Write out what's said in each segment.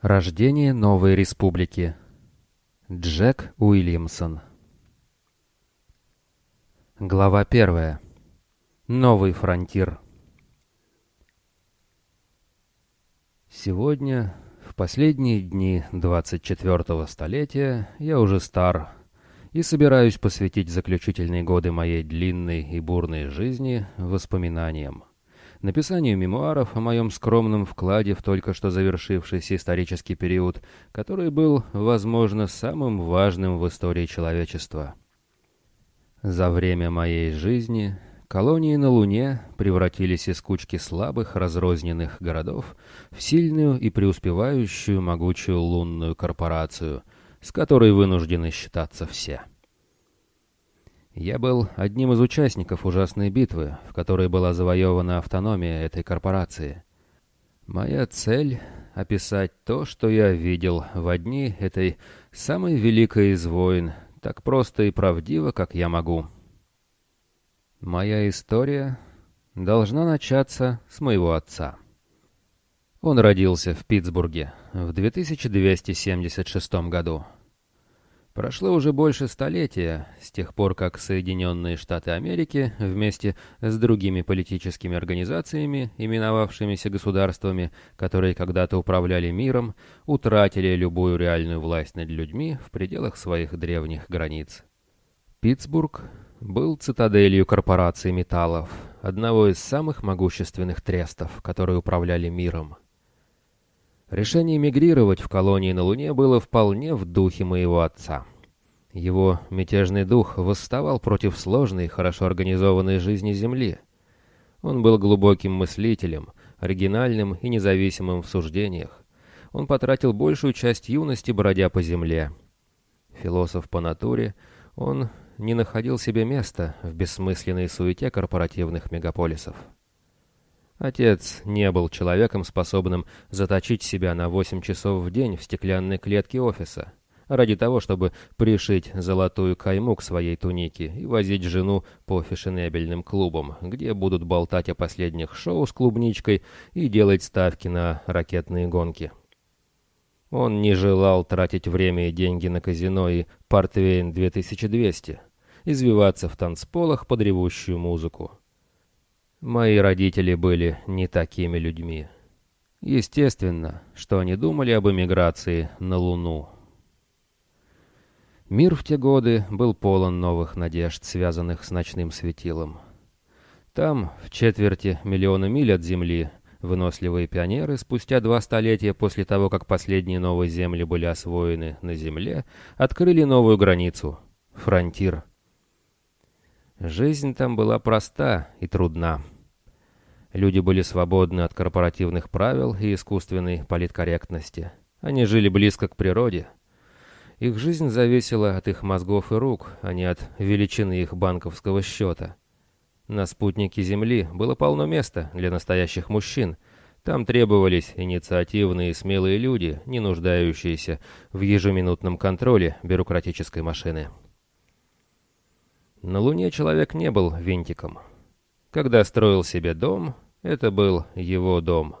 Рождение новой республики. Джек Уильямсон. Глава первая. Новый фронтир. Сегодня, в последние дни 24-го столетия, я уже стар и собираюсь посвятить заключительные годы моей длинной и бурной жизни воспоминаниям написанию мемуаров о моем скромном вкладе в только что завершившийся исторический период, который был, возможно, самым важным в истории человечества. За время моей жизни колонии на Луне превратились из кучки слабых разрозненных городов в сильную и преуспевающую могучую лунную корпорацию, с которой вынуждены считаться все. Я был одним из участников ужасной битвы, в которой была завоевана автономия этой корпорации. Моя цель — описать то, что я видел в одни этой самой великой из войн, так просто и правдиво, как я могу. Моя история должна начаться с моего отца. Он родился в Питтсбурге в 2276 году. Прошло уже больше столетия с тех пор, как Соединенные Штаты Америки вместе с другими политическими организациями, именовавшимися государствами, которые когда-то управляли миром, утратили любую реальную власть над людьми в пределах своих древних границ. Питтсбург был цитаделью корпорации металлов, одного из самых могущественных трестов, которые управляли миром. Решение мигрировать в колонии на Луне было вполне в духе моего отца. Его мятежный дух восставал против сложной, хорошо организованной жизни Земли. Он был глубоким мыслителем, оригинальным и независимым в суждениях. Он потратил большую часть юности, бродя по земле. Философ по натуре, он не находил себе места в бессмысленной суете корпоративных мегаполисов. Отец не был человеком, способным заточить себя на 8 часов в день в стеклянной клетке офиса, ради того, чтобы пришить золотую кайму к своей тунике и возить жену по фешенебельным клубам, где будут болтать о последних шоу с клубничкой и делать ставки на ракетные гонки. Он не желал тратить время и деньги на казино и портвейн 2200, извиваться в танцполах под ревущую музыку. Мои родители были не такими людьми. Естественно, что они думали об эмиграции на Луну. Мир в те годы был полон новых надежд, связанных с ночным светилом. Там, в четверти миллиона миль от Земли, выносливые пионеры, спустя два столетия после того, как последние новые земли были освоены на Земле, открыли новую границу — фронтир — Жизнь там была проста и трудна. Люди были свободны от корпоративных правил и искусственной политкорректности. Они жили близко к природе. Их жизнь зависела от их мозгов и рук, а не от величины их банковского счета. На спутнике Земли было полно места для настоящих мужчин. Там требовались инициативные и смелые люди, не нуждающиеся в ежеминутном контроле бюрократической машины. На Луне человек не был винтиком. Когда строил себе дом, это был его дом.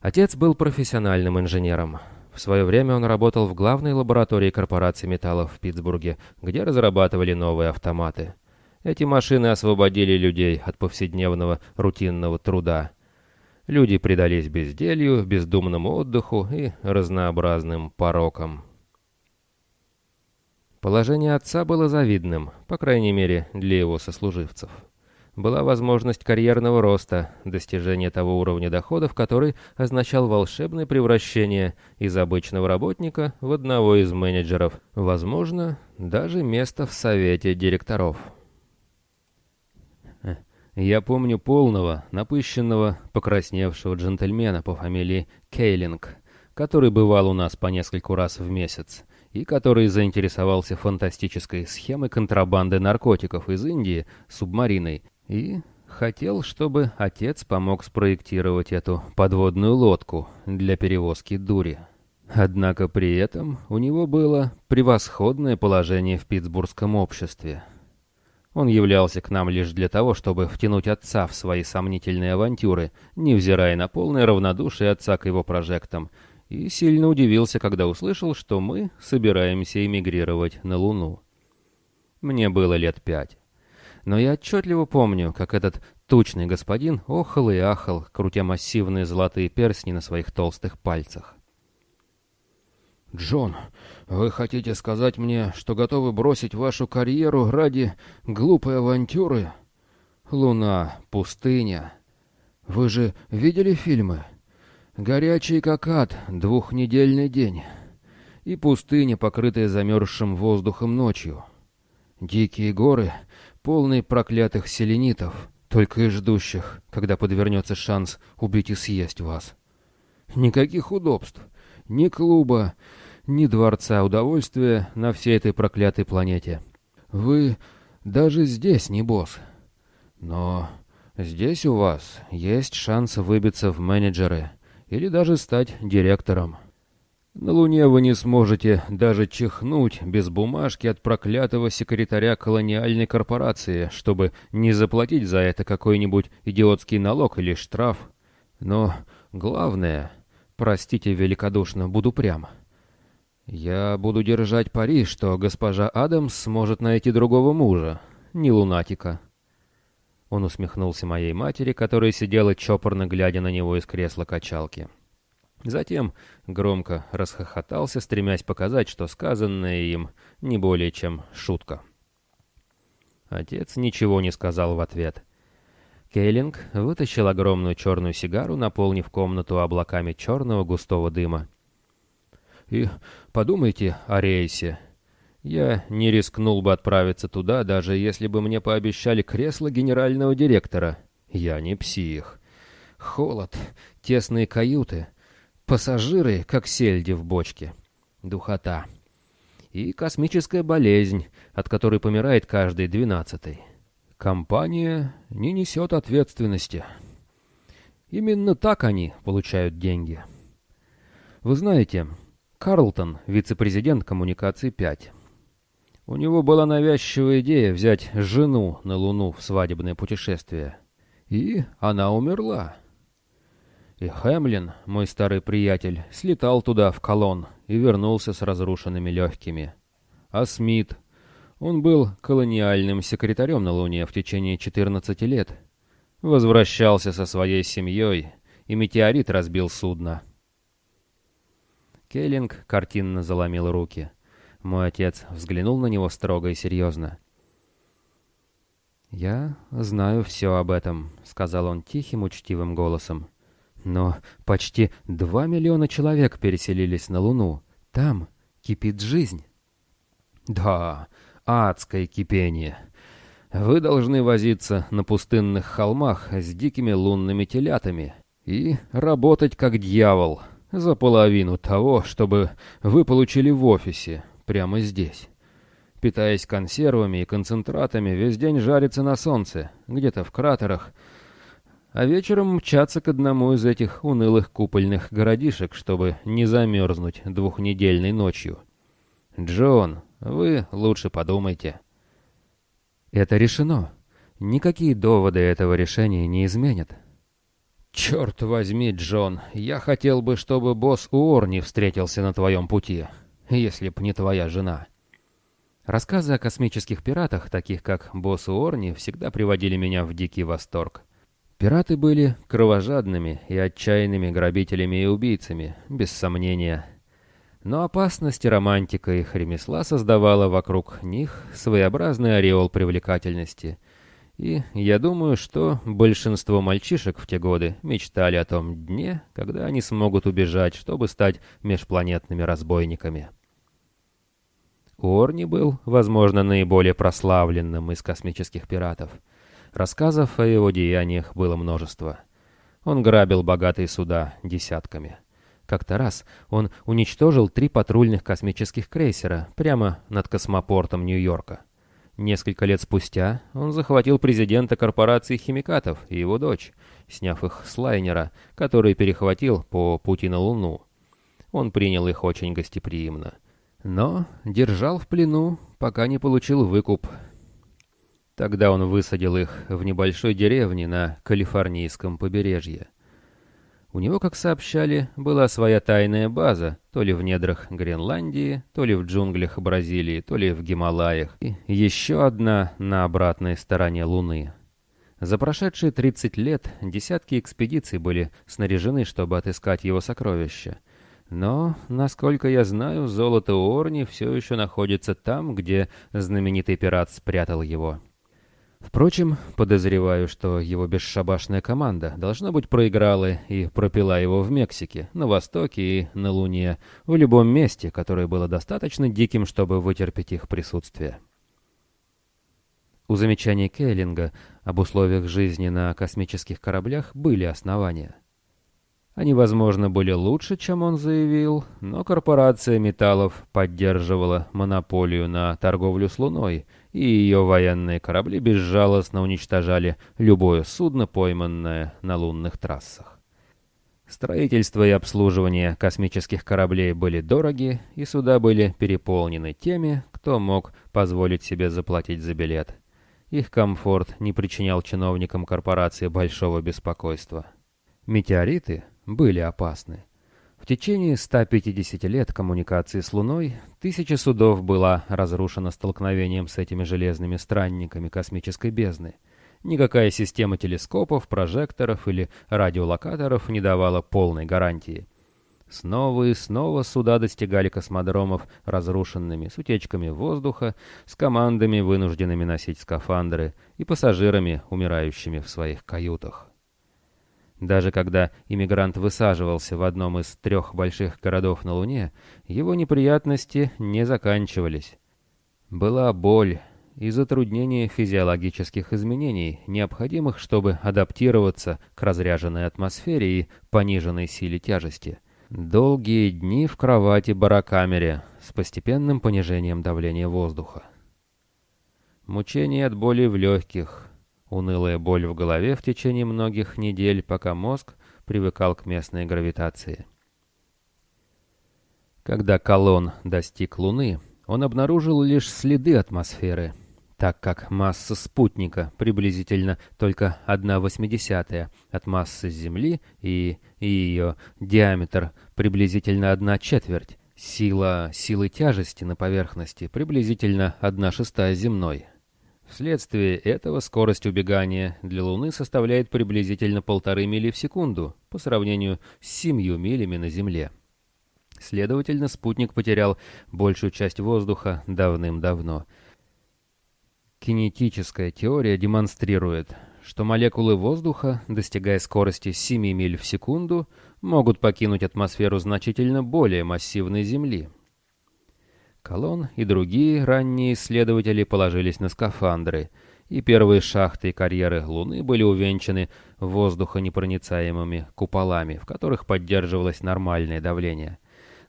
Отец был профессиональным инженером. В свое время он работал в главной лаборатории корпорации металлов в Питтсбурге, где разрабатывали новые автоматы. Эти машины освободили людей от повседневного рутинного труда. Люди предались безделью, бездумному отдыху и разнообразным порокам. Положение отца было завидным, по крайней мере, для его сослуживцев. Была возможность карьерного роста, достижения того уровня доходов, который означал волшебное превращение из обычного работника в одного из менеджеров, возможно, даже место в совете директоров. Я помню полного, напыщенного, покрасневшего джентльмена по фамилии Кейлинг, который бывал у нас по нескольку раз в месяц, и который заинтересовался фантастической схемой контрабанды наркотиков из Индии субмариной и хотел, чтобы отец помог спроектировать эту подводную лодку для перевозки дури. Однако при этом у него было превосходное положение в питтсбургском обществе. Он являлся к нам лишь для того, чтобы втянуть отца в свои сомнительные авантюры, невзирая на полное равнодушие отца к его прожектам, и сильно удивился, когда услышал, что мы собираемся эмигрировать на Луну. Мне было лет пять. Но я отчетливо помню, как этот тучный господин охал и ахал, крутя массивные золотые перстни на своих толстых пальцах. «Джон, вы хотите сказать мне, что готовы бросить вашу карьеру ради глупой авантюры? Луна, пустыня. Вы же видели фильмы? Горячий как ад, двухнедельный день. И пустыня, покрытая замерзшим воздухом ночью. Дикие горы, полные проклятых селенитов, только и ждущих, когда подвернется шанс убить и съесть вас. Никаких удобств, ни клуба, ни дворца удовольствия на всей этой проклятой планете. Вы даже здесь не босс. Но здесь у вас есть шанс выбиться в менеджеры или даже стать директором. На Луне вы не сможете даже чихнуть без бумажки от проклятого секретаря колониальной корпорации, чтобы не заплатить за это какой-нибудь идиотский налог или штраф. Но главное, простите великодушно, буду прям. Я буду держать пари, что госпожа Адамс сможет найти другого мужа, не лунатика. Он усмехнулся моей матери, которая сидела чопорно глядя на него из кресла качалки. Затем громко расхохотался, стремясь показать, что сказанное им не более чем шутка. Отец ничего не сказал в ответ. Кейлинг вытащил огромную черную сигару, наполнив комнату облаками черного густого дыма. «И подумайте о рейсе. Я не рискнул бы отправиться туда, даже если бы мне пообещали кресло генерального директора. Я не псих. Холод, тесные каюты, Пассажиры, как сельди в бочке. Духота. И космическая болезнь, от которой помирает каждый двенадцатый. Компания не несет ответственности. Именно так они получают деньги. Вы знаете, Карлтон, вице-президент коммуникации 5. У него была навязчивая идея взять жену на Луну в свадебное путешествие. И она умерла. И Хэмлин, мой старый приятель, слетал туда, в колонн, и вернулся с разрушенными легкими. А Смит... Он был колониальным секретарем на Луне в течение 14 лет. Возвращался со своей семьей, и метеорит разбил судно. Келлинг картинно заломил руки. Мой отец взглянул на него строго и серьезно. «Я знаю все об этом», — сказал он тихим, учтивым голосом. Но почти два миллиона человек переселились на Луну. Там кипит жизнь. Да, адское кипение. Вы должны возиться на пустынных холмах с дикими лунными телятами и работать как дьявол за половину того, чтобы вы получили в офисе, прямо здесь. Питаясь консервами и концентратами, весь день жариться на солнце, где-то в кратерах, а вечером мчаться к одному из этих унылых купольных городишек, чтобы не замерзнуть двухнедельной ночью. Джон, вы лучше подумайте. Это решено. Никакие доводы этого решения не изменят. Черт возьми, Джон, я хотел бы, чтобы босс Уорни встретился на твоем пути, если б не твоя жена. Рассказы о космических пиратах, таких как босс Уорни, всегда приводили меня в дикий восторг. Пираты были кровожадными и отчаянными грабителями и убийцами, без сомнения. Но опасность романтика их ремесла создавала вокруг них своеобразный ореол привлекательности. И я думаю, что большинство мальчишек в те годы мечтали о том дне, когда они смогут убежать, чтобы стать межпланетными разбойниками. Уорни был, возможно, наиболее прославленным из космических пиратов — Рассказов о его деяниях было множество. Он грабил богатые суда десятками. Как-то раз он уничтожил три патрульных космических крейсера прямо над космопортом Нью-Йорка. Несколько лет спустя он захватил президента корпорации химикатов и его дочь, сняв их с лайнера, который перехватил по пути на Луну. Он принял их очень гостеприимно. Но держал в плену, пока не получил выкуп Тогда он высадил их в небольшой деревне на калифорнийском побережье. У него, как сообщали, была своя тайная база, то ли в недрах Гренландии, то ли в джунглях Бразилии, то ли в Гималаях, и еще одна на обратной стороне Луны. За прошедшие 30 лет десятки экспедиций были снаряжены, чтобы отыскать его сокровища. Но, насколько я знаю, золото Орни все еще находится там, где знаменитый пират спрятал его. Впрочем, подозреваю, что его бесшабашная команда, должно быть, проиграла и пропила его в Мексике, на Востоке и на Луне, в любом месте, которое было достаточно диким, чтобы вытерпеть их присутствие. У замечаний Келлинга об условиях жизни на космических кораблях были основания. Они, возможно, были лучше, чем он заявил, но корпорация металлов поддерживала монополию на торговлю с Луной, и ее военные корабли безжалостно уничтожали любое судно, пойманное на лунных трассах. Строительство и обслуживание космических кораблей были дороги, и суда были переполнены теми, кто мог позволить себе заплатить за билет. Их комфорт не причинял чиновникам корпорации большого беспокойства. Метеориты были опасны. В течение 150 лет коммуникации с Луной тысяча судов была разрушена столкновением с этими железными странниками космической бездны. Никакая система телескопов, прожекторов или радиолокаторов не давала полной гарантии. Снова и снова суда достигали космодромов разрушенными, с утечками воздуха, с командами, вынужденными носить скафандры, и пассажирами, умирающими в своих каютах. Даже когда иммигрант высаживался в одном из трех больших городов на Луне, его неприятности не заканчивались. Была боль и затруднение физиологических изменений, необходимых, чтобы адаптироваться к разряженной атмосфере и пониженной силе тяжести. Долгие дни в кровати-барокамере с постепенным понижением давления воздуха. Мучение от боли в легких, Унылая боль в голове в течение многих недель, пока мозг привыкал к местной гравитации. Когда колонн достиг Луны, он обнаружил лишь следы атмосферы, так как масса спутника приблизительно только 1,8 от массы Земли и, ее диаметр приблизительно 1 четверть, сила силы тяжести на поверхности приблизительно 1 шестая земной. Вследствие этого скорость убегания для Луны составляет приблизительно полторы мили в секунду по сравнению с семью милями на Земле. Следовательно, спутник потерял большую часть воздуха давным-давно. Кинетическая теория демонстрирует, что молекулы воздуха, достигая скорости 7 миль в секунду, могут покинуть атмосферу значительно более массивной Земли, Колон и другие ранние исследователи положились на скафандры, и первые шахты и карьеры Луны были увенчаны воздухонепроницаемыми куполами, в которых поддерживалось нормальное давление.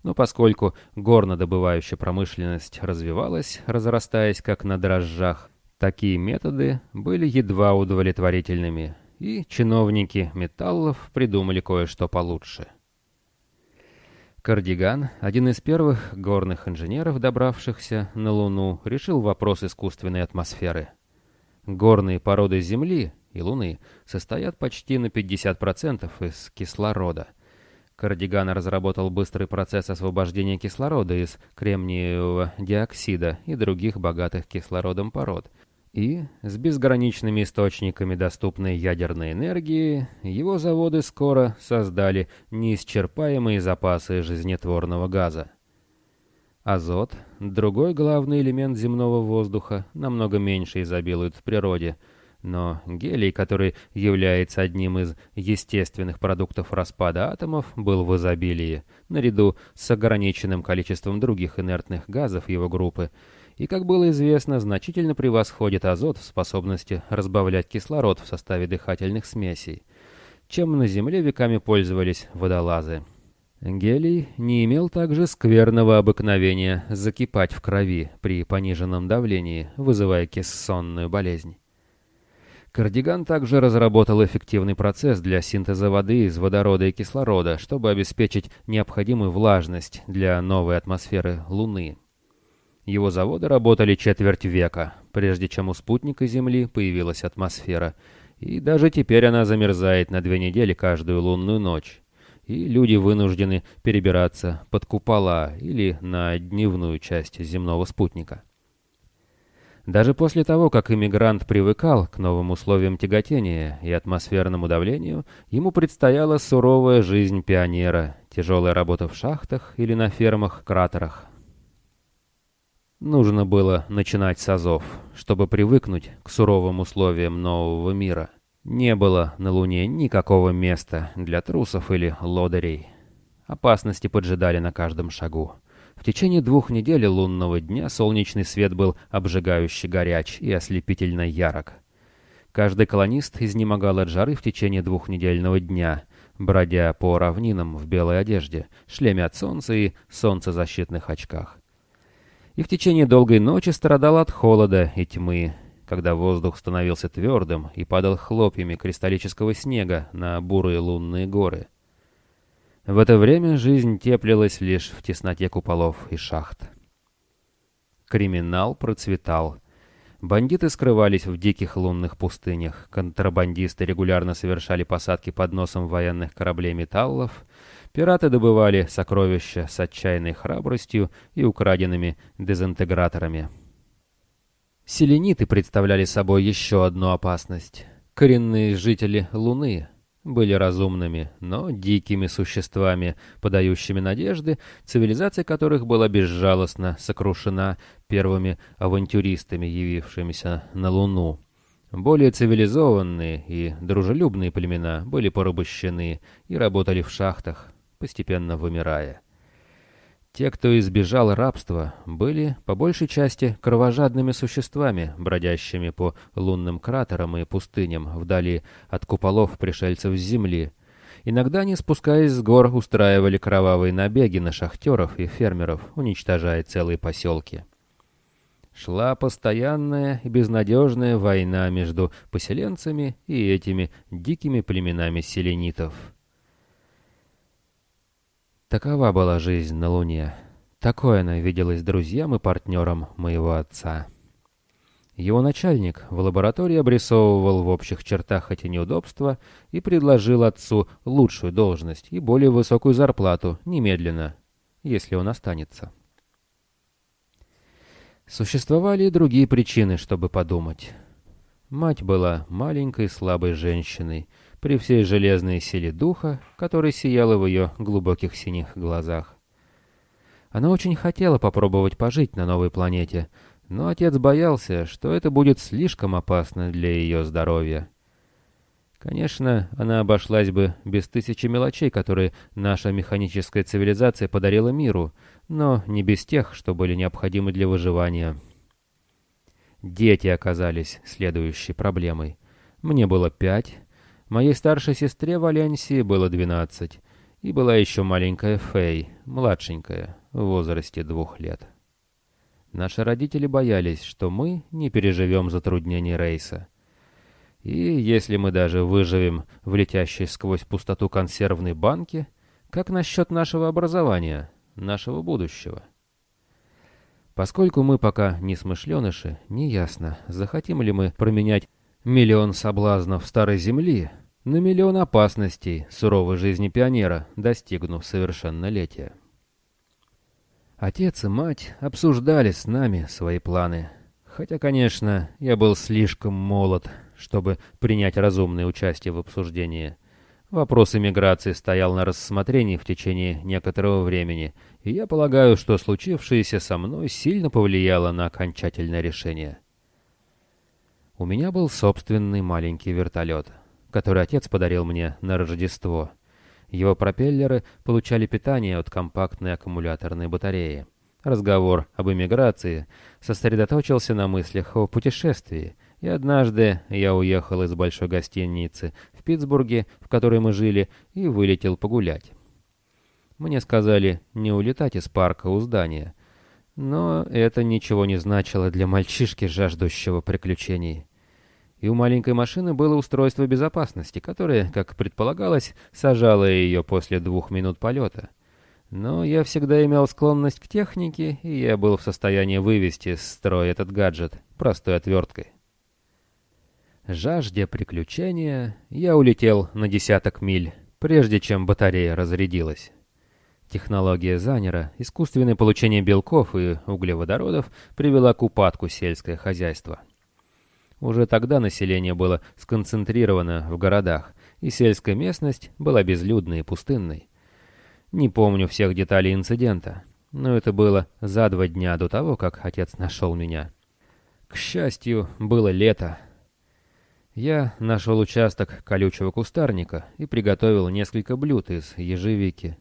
Но поскольку горнодобывающая промышленность развивалась, разрастаясь как на дрожжах, такие методы были едва удовлетворительными, и чиновники металлов придумали кое-что получше — Кардиган, один из первых горных инженеров, добравшихся на Луну, решил вопрос искусственной атмосферы. Горные породы Земли и Луны состоят почти на 50% из кислорода. Кардиган разработал быстрый процесс освобождения кислорода из кремниевого диоксида и других богатых кислородом пород – и с безграничными источниками доступной ядерной энергии его заводы скоро создали неисчерпаемые запасы жизнетворного газа. Азот, другой главный элемент земного воздуха, намного меньше изобилует в природе, но гелий, который является одним из естественных продуктов распада атомов, был в изобилии, наряду с ограниченным количеством других инертных газов его группы, и, как было известно, значительно превосходит азот в способности разбавлять кислород в составе дыхательных смесей, чем на Земле веками пользовались водолазы. Гелий не имел также скверного обыкновения закипать в крови при пониженном давлении, вызывая кессонную болезнь. Кардиган также разработал эффективный процесс для синтеза воды из водорода и кислорода, чтобы обеспечить необходимую влажность для новой атмосферы Луны. Его заводы работали четверть века, прежде чем у спутника Земли появилась атмосфера, и даже теперь она замерзает на две недели каждую лунную ночь. И люди вынуждены перебираться под купола или на дневную часть земного спутника. Даже после того, как иммигрант привыкал к новым условиям тяготения и атмосферному давлению, ему предстояла суровая жизнь пионера, тяжелая работа в шахтах или на фермах-кратерах. Нужно было начинать с азов, чтобы привыкнуть к суровым условиям нового мира. Не было на Луне никакого места для трусов или лодырей. Опасности поджидали на каждом шагу. В течение двух недель лунного дня солнечный свет был обжигающе горяч и ослепительно ярок. Каждый колонист изнемогал от жары в течение двухнедельного дня, бродя по равнинам в белой одежде, шлеме от солнца и солнцезащитных очках. И в течение долгой ночи страдал от холода и тьмы, когда воздух становился твердым и падал хлопьями кристаллического снега на бурые лунные горы. В это время жизнь теплилась лишь в тесноте куполов и шахт. Криминал процветал. Бандиты скрывались в диких лунных пустынях, контрабандисты регулярно совершали посадки под носом военных кораблей металлов, пираты добывали сокровища с отчаянной храбростью и украденными дезинтеграторами. Селениты представляли собой еще одну опасность. Коренные жители Луны — были разумными, но дикими существами, подающими надежды, цивилизация которых была безжалостно сокрушена первыми авантюристами, явившимися на Луну. Более цивилизованные и дружелюбные племена были порабощены и работали в шахтах, постепенно вымирая. Те, кто избежал рабства, были по большей части кровожадными существами, бродящими по лунным кратерам и пустыням вдали от куполов пришельцев с земли. Иногда они, спускаясь с гор, устраивали кровавые набеги на шахтеров и фермеров, уничтожая целые поселки. Шла постоянная и безнадежная война между поселенцами и этими дикими племенами селенитов. Такова была жизнь на Луне. Такое она виделась друзьям и партнерам моего отца. Его начальник в лаборатории обрисовывал в общих чертах эти неудобства и предложил отцу лучшую должность и более высокую зарплату немедленно, если он останется. Существовали и другие причины, чтобы подумать. Мать была маленькой слабой женщиной, при всей железной силе духа, которая сияла в ее глубоких синих глазах. Она очень хотела попробовать пожить на новой планете, но отец боялся, что это будет слишком опасно для ее здоровья. Конечно, она обошлась бы без тысячи мелочей, которые наша механическая цивилизация подарила миру, но не без тех, что были необходимы для выживания. Дети оказались следующей проблемой. Мне было пять, Моей старшей сестре Валенсии было двенадцать, и была еще маленькая Фэй, младшенькая, в возрасте двух лет. Наши родители боялись, что мы не переживем затруднений рейса. И если мы даже выживем в летящей сквозь пустоту консервной банке, как насчет нашего образования, нашего будущего? Поскольку мы пока не смышленыши, неясно, захотим ли мы променять Миллион соблазнов старой земли на миллион опасностей суровой жизни пионера, достигнув совершеннолетия. Отец и мать обсуждали с нами свои планы. Хотя, конечно, я был слишком молод, чтобы принять разумное участие в обсуждении. Вопрос иммиграции стоял на рассмотрении в течение некоторого времени, и я полагаю, что случившееся со мной сильно повлияло на окончательное решение. У меня был собственный маленький вертолет, который отец подарил мне на Рождество. Его пропеллеры получали питание от компактной аккумуляторной батареи. Разговор об эмиграции сосредоточился на мыслях о путешествии, и однажды я уехал из большой гостиницы в Питтсбурге, в которой мы жили, и вылетел погулять. Мне сказали не улетать из парка у здания, но это ничего не значило для мальчишки, жаждущего приключений и у маленькой машины было устройство безопасности, которое, как предполагалось, сажало ее после двух минут полета. Но я всегда имел склонность к технике, и я был в состоянии вывести из строя этот гаджет, простой отверткой. Жажде приключения я улетел на десяток миль, прежде чем батарея разрядилась. Технология Занера, искусственное получение белков и углеводородов, привела к упадку сельское хозяйство. Уже тогда население было сконцентрировано в городах, и сельская местность была безлюдной и пустынной. Не помню всех деталей инцидента, но это было за два дня до того, как отец нашел меня. К счастью, было лето. Я нашел участок колючего кустарника и приготовил несколько блюд из ежевики.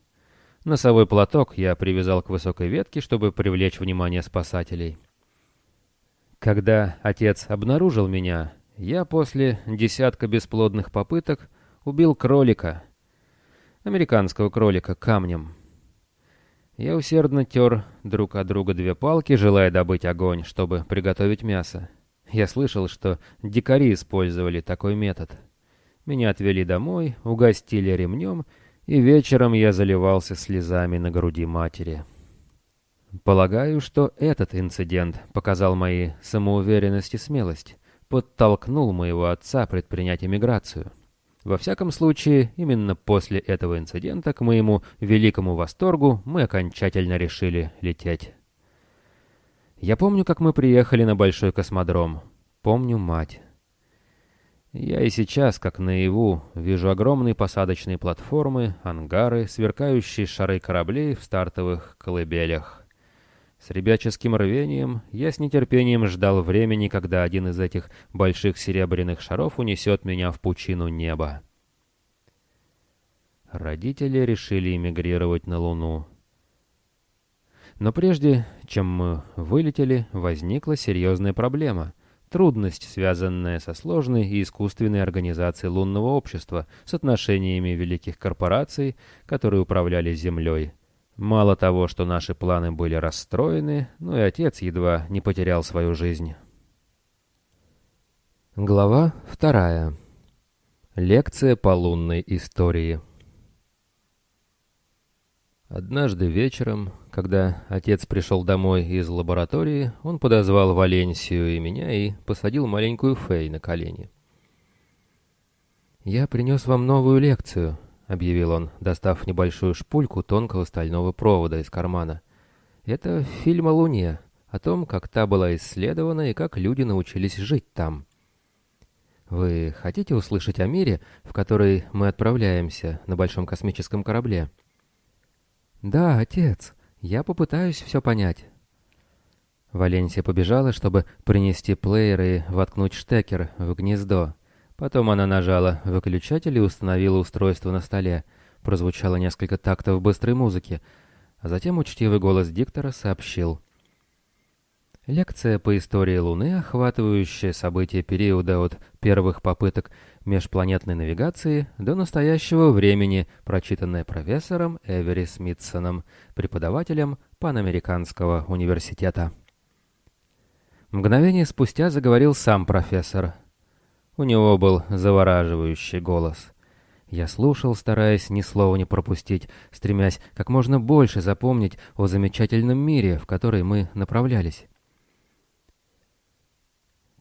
Носовой платок я привязал к высокой ветке, чтобы привлечь внимание спасателей. Когда отец обнаружил меня, я после десятка бесплодных попыток убил кролика, американского кролика, камнем. Я усердно тер друг от друга две палки, желая добыть огонь, чтобы приготовить мясо. Я слышал, что дикари использовали такой метод. Меня отвели домой, угостили ремнем, и вечером я заливался слезами на груди матери. Полагаю, что этот инцидент показал мои самоуверенность и смелость, подтолкнул моего отца предпринять эмиграцию. Во всяком случае, именно после этого инцидента, к моему великому восторгу, мы окончательно решили лететь. Я помню, как мы приехали на большой космодром. Помню мать. Я и сейчас, как наяву, вижу огромные посадочные платформы, ангары, сверкающие шары кораблей в стартовых колыбелях. С ребяческим рвением я с нетерпением ждал времени, когда один из этих больших серебряных шаров унесет меня в пучину неба. Родители решили эмигрировать на Луну. Но прежде, чем мы вылетели, возникла серьезная проблема. Трудность, связанная со сложной и искусственной организацией лунного общества, с отношениями великих корпораций, которые управляли Землей, Мало того, что наши планы были расстроены, но и отец едва не потерял свою жизнь. Глава вторая. Лекция по лунной истории. Однажды вечером, когда отец пришел домой из лаборатории, он подозвал Валенсию и меня и посадил маленькую Фей на колени. «Я принес вам новую лекцию», — объявил он, достав небольшую шпульку тонкого стального провода из кармана. «Это фильм о Луне, о том, как та была исследована и как люди научились жить там. Вы хотите услышать о мире, в который мы отправляемся на большом космическом корабле?» «Да, отец, я попытаюсь все понять». Валенсия побежала, чтобы принести плеер и воткнуть штекер в гнездо. Потом она нажала выключатель и установила устройство на столе. Прозвучало несколько тактов быстрой музыки, а затем учтивый голос диктора сообщил. Лекция по истории Луны, охватывающая события периода от первых попыток межпланетной навигации до настоящего времени, прочитанная профессором Эвери Смитсоном, преподавателем Панамериканского университета. Мгновение спустя заговорил сам профессор – у него был завораживающий голос. Я слушал, стараясь ни слова не пропустить, стремясь как можно больше запомнить о замечательном мире, в который мы направлялись.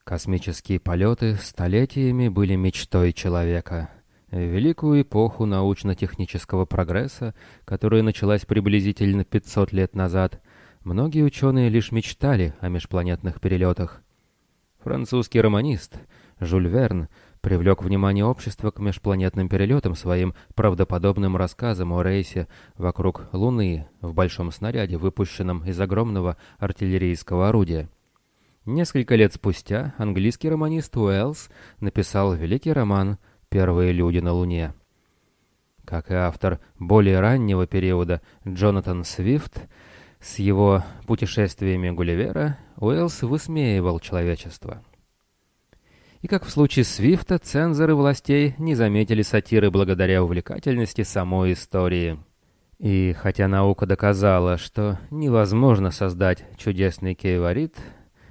Космические полеты столетиями были мечтой человека. В великую эпоху научно-технического прогресса, которая началась приблизительно 500 лет назад, многие ученые лишь мечтали о межпланетных перелетах. Французский романист — Жюль Верн привлек внимание общества к межпланетным перелетам своим правдоподобным рассказом о рейсе вокруг Луны в большом снаряде, выпущенном из огромного артиллерийского орудия. Несколько лет спустя английский романист Уэллс написал великий роман «Первые люди на Луне». Как и автор более раннего периода Джонатан Свифт, с его путешествиями Гулливера Уэллс высмеивал человечество. И как в случае Свифта, цензоры властей не заметили сатиры благодаря увлекательности самой истории. И хотя наука доказала, что невозможно создать чудесный кейварит,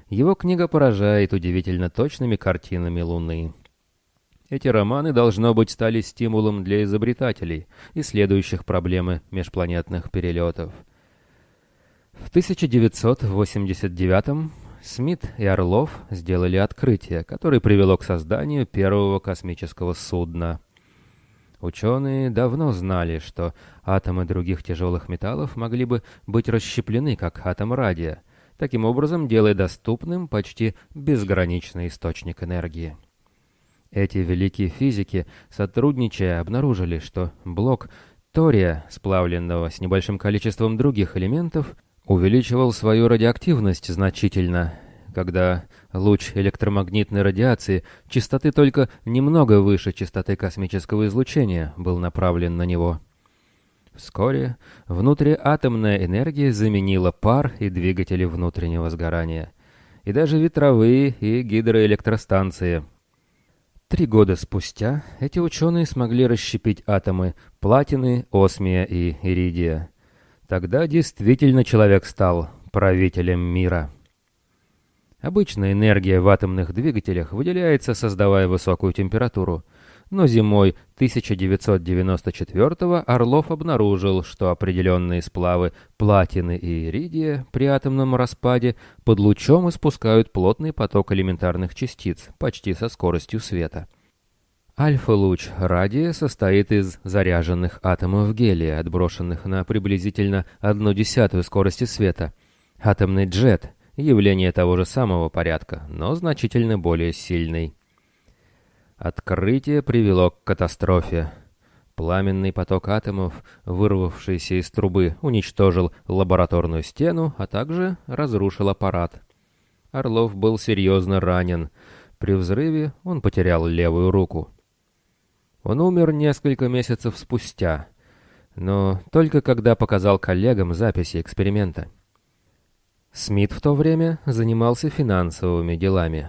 его книга поражает удивительно точными картинами Луны. Эти романы, должно быть, стали стимулом для изобретателей, исследующих проблемы межпланетных перелетов. В 1989 Смит и Орлов сделали открытие, которое привело к созданию первого космического судна. Ученые давно знали, что атомы других тяжелых металлов могли бы быть расщеплены, как атом радия, таким образом делая доступным почти безграничный источник энергии. Эти великие физики, сотрудничая, обнаружили, что блок тория, сплавленного с небольшим количеством других элементов, увеличивал свою радиоактивность значительно, когда луч электромагнитной радиации частоты только немного выше частоты космического излучения был направлен на него. Вскоре внутриатомная энергия заменила пар и двигатели внутреннего сгорания, и даже ветровые и гидроэлектростанции. Три года спустя эти ученые смогли расщепить атомы платины, осмия и иридия. Тогда действительно человек стал правителем мира. Обычно энергия в атомных двигателях выделяется, создавая высокую температуру. Но зимой 1994-го Орлов обнаружил, что определенные сплавы платины и иридия при атомном распаде под лучом испускают плотный поток элементарных частиц, почти со скоростью света. Альфа-луч радия состоит из заряженных атомов гелия, отброшенных на приблизительно одну десятую скорости света. Атомный джет — явление того же самого порядка, но значительно более сильный. Открытие привело к катастрофе. Пламенный поток атомов, вырвавшийся из трубы, уничтожил лабораторную стену, а также разрушил аппарат. Орлов был серьезно ранен. При взрыве он потерял левую руку. Он умер несколько месяцев спустя, но только когда показал коллегам записи эксперимента. Смит в то время занимался финансовыми делами.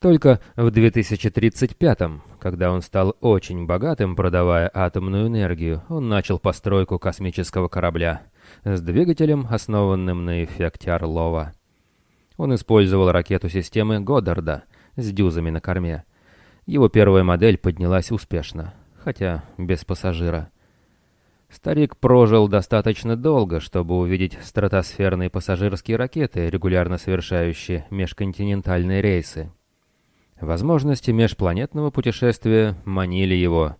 Только в 2035-м, когда он стал очень богатым, продавая атомную энергию, он начал постройку космического корабля с двигателем, основанным на эффекте Орлова. Он использовал ракету системы Годдарда с дюзами на корме, его первая модель поднялась успешно, хотя без пассажира. Старик прожил достаточно долго, чтобы увидеть стратосферные пассажирские ракеты, регулярно совершающие межконтинентальные рейсы. Возможности межпланетного путешествия манили его.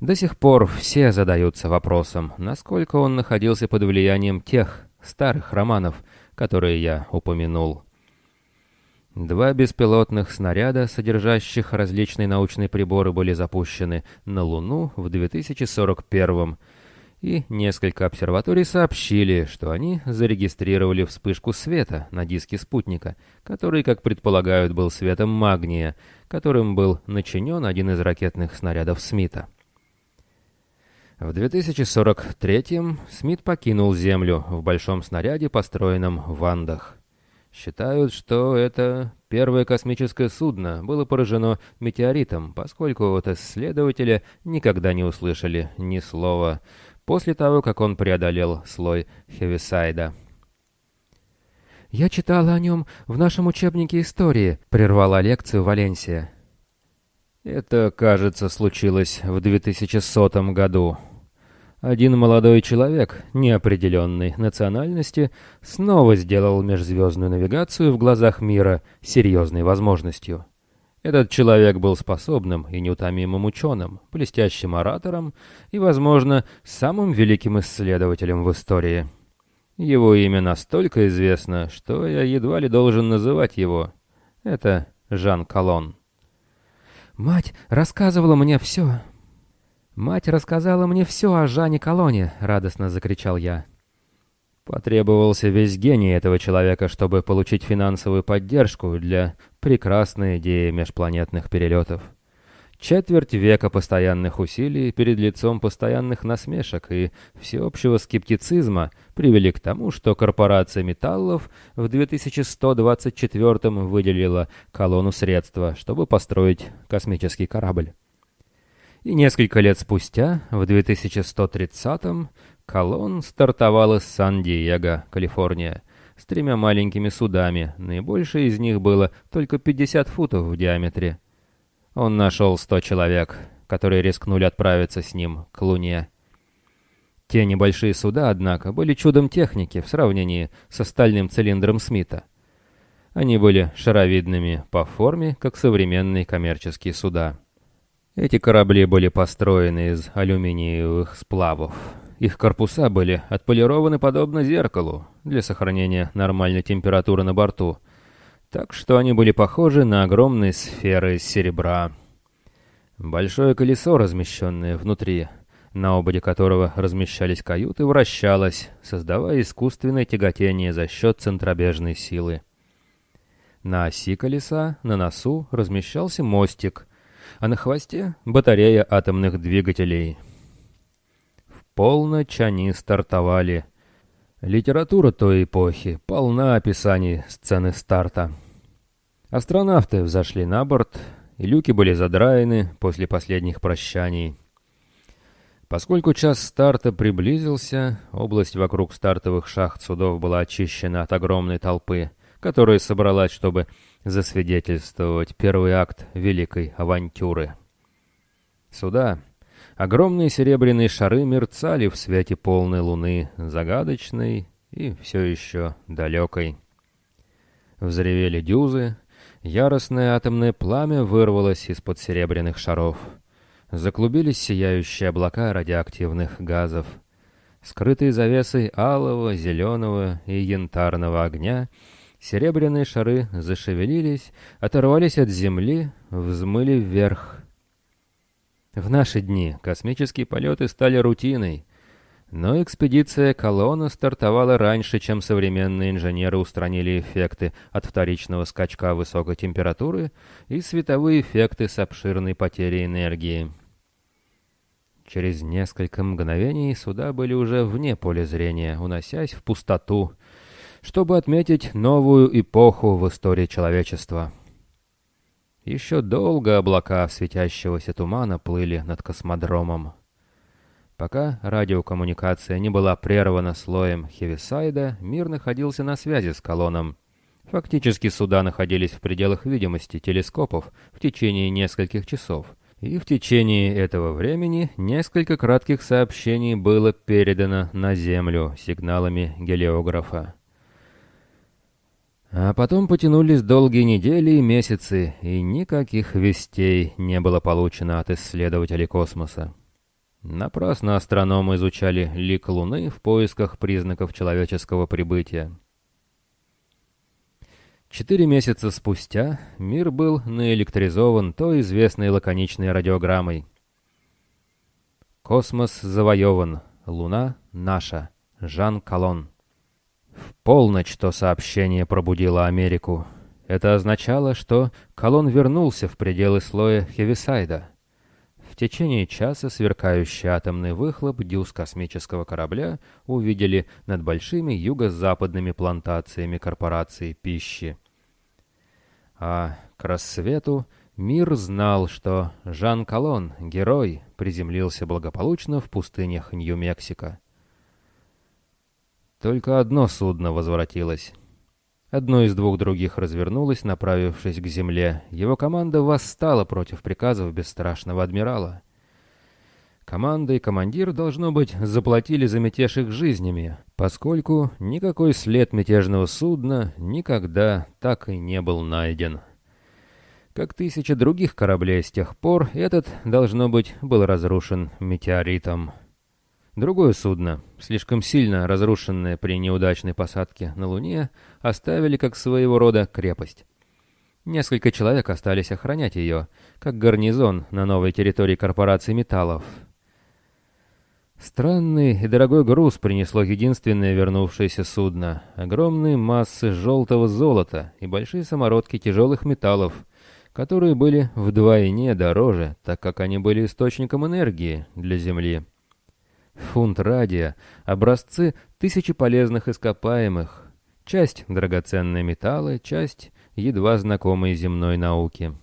До сих пор все задаются вопросом, насколько он находился под влиянием тех старых романов, которые я упомянул. Два беспилотных снаряда, содержащих различные научные приборы, были запущены на Луну в 2041 и несколько обсерваторий сообщили, что они зарегистрировали вспышку света на диске спутника, который, как предполагают, был светом магния, которым был начинен один из ракетных снарядов Смита. В 2043-м Смит покинул Землю в большом снаряде, построенном в Андах. Считают, что это первое космическое судно было поражено метеоритом, поскольку от исследователя никогда не услышали ни слова после того, как он преодолел слой Хевисайда. «Я читала о нем в нашем учебнике истории», — прервала лекцию Валенсия. «Это, кажется, случилось в 2100 году», один молодой человек неопределенной национальности снова сделал межзвездную навигацию в глазах мира серьезной возможностью. Этот человек был способным и неутомимым ученым, блестящим оратором и, возможно, самым великим исследователем в истории. Его имя настолько известно, что я едва ли должен называть его. Это Жан Калон. «Мать рассказывала мне все», «Мать рассказала мне все о Жане Колоне», — радостно закричал я. Потребовался весь гений этого человека, чтобы получить финансовую поддержку для прекрасной идеи межпланетных перелетов. Четверть века постоянных усилий перед лицом постоянных насмешек и всеобщего скептицизма привели к тому, что корпорация металлов в 2124 выделила колонну средства, чтобы построить космический корабль. И несколько лет спустя, в 2130-м, колонн стартовал из Сан-Диего, Калифорния, с тремя маленькими судами, наибольшее из них было только 50 футов в диаметре. Он нашел 100 человек, которые рискнули отправиться с ним к Луне. Те небольшие суда, однако, были чудом техники в сравнении с остальным цилиндром Смита. Они были шаровидными по форме, как современные коммерческие суда. Эти корабли были построены из алюминиевых сплавов. Их корпуса были отполированы подобно зеркалу для сохранения нормальной температуры на борту, так что они были похожи на огромные сферы из серебра. Большое колесо, размещенное внутри, на ободе которого размещались каюты, вращалось, создавая искусственное тяготение за счет центробежной силы. На оси колеса, на носу, размещался мостик, а на хвосте — батарея атомных двигателей. В полночь они стартовали. Литература той эпохи полна описаний сцены старта. Астронавты взошли на борт, и люки были задраены после последних прощаний. Поскольку час старта приблизился, область вокруг стартовых шахт судов была очищена от огромной толпы, которая собралась, чтобы засвидетельствовать первый акт великой авантюры. Суда, огромные серебряные шары мерцали в свете полной луны, загадочной и все еще далекой. Взревели дюзы, яростное атомное пламя вырвалось из-под серебряных шаров — заклубились сияющие облака радиоактивных газов. Скрытые завесой алого, зеленого и янтарного огня, серебряные шары зашевелились, оторвались от земли, взмыли вверх. В наши дни космические полеты стали рутиной, но экспедиция «Колонна» стартовала раньше, чем современные инженеры устранили эффекты от вторичного скачка высокой температуры и световые эффекты с обширной потерей энергии. Через несколько мгновений суда были уже вне поля зрения, уносясь в пустоту, чтобы отметить новую эпоху в истории человечества. Еще долго облака светящегося тумана плыли над космодромом. Пока радиокоммуникация не была прервана слоем Хевисайда, мир находился на связи с колонном. Фактически суда находились в пределах видимости телескопов в течение нескольких часов, и в течение этого времени несколько кратких сообщений было передано на Землю сигналами гелиографа. А потом потянулись долгие недели и месяцы, и никаких вестей не было получено от исследователей космоса. Напрасно астрономы изучали лик Луны в поисках признаков человеческого прибытия. Четыре месяца спустя мир был наэлектризован той известной лаконичной радиограммой. «Космос завоеван, Луна наша, Жан Калон». В полночь то сообщение пробудило Америку. Это означало, что Калон вернулся в пределы слоя Хевисайда. В течение часа сверкающий атомный выхлоп дюз космического корабля увидели над большими юго-западными плантациями корпорации пищи. А к рассвету мир знал, что Жан Колон, герой, приземлился благополучно в пустынях Нью-Мексико. Только одно судно возвратилось. Одно из двух других развернулось, направившись к земле. Его команда восстала против приказов бесстрашного адмирала. Команда и командир, должно быть, заплатили за мятеж их жизнями, поскольку никакой след мятежного судна никогда так и не был найден. Как тысячи других кораблей с тех пор, этот, должно быть, был разрушен метеоритом. Другое судно, слишком сильно разрушенное при неудачной посадке на Луне, оставили как своего рода крепость. Несколько человек остались охранять ее, как гарнизон на новой территории корпорации металлов. Странный и дорогой груз принесло единственное вернувшееся судно. Огромные массы желтого золота и большие самородки тяжелых металлов, которые были вдвойне дороже, так как они были источником энергии для Земли фунт радия, образцы тысячи полезных ископаемых, часть драгоценные металлы, часть едва знакомые земной науки.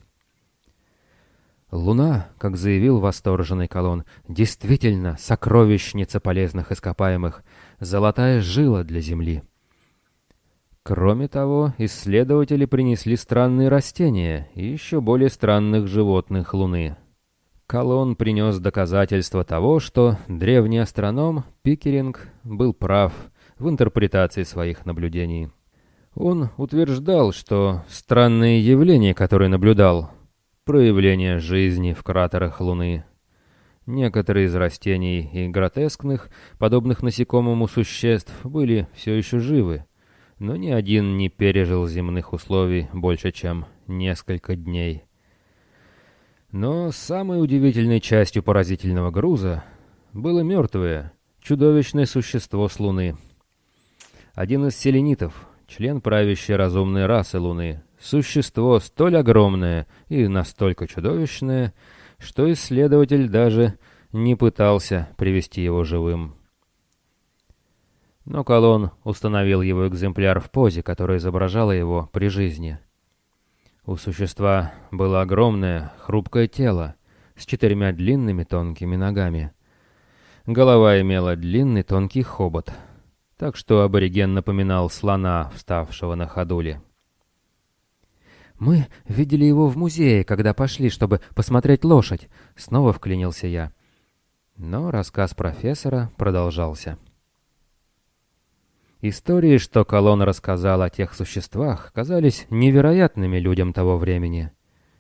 Луна, как заявил восторженный колонн, действительно сокровищница полезных ископаемых, золотая жила для Земли. Кроме того, исследователи принесли странные растения и еще более странных животных Луны. Колон принес доказательство того, что древний астроном Пикеринг был прав в интерпретации своих наблюдений. Он утверждал, что странные явления, которые наблюдал, проявление жизни в кратерах Луны. Некоторые из растений и гротескных, подобных насекомому существ, были все еще живы, но ни один не пережил земных условий больше, чем несколько дней. Но самой удивительной частью поразительного груза было мертвое, чудовищное существо с Луны. Один из селенитов, член правящей разумной расы Луны, существо столь огромное и настолько чудовищное, что исследователь даже не пытался привести его живым. Но Колон установил его экземпляр в позе, которая изображала его при жизни. У существа было огромное, хрупкое тело с четырьмя длинными тонкими ногами. Голова имела длинный тонкий хобот — так что абориген напоминал слона, вставшего на ходуле. «Мы видели его в музее, когда пошли, чтобы посмотреть лошадь», — снова вклинился я. Но рассказ профессора продолжался. Истории, что Колон рассказал о тех существах, казались невероятными людям того времени.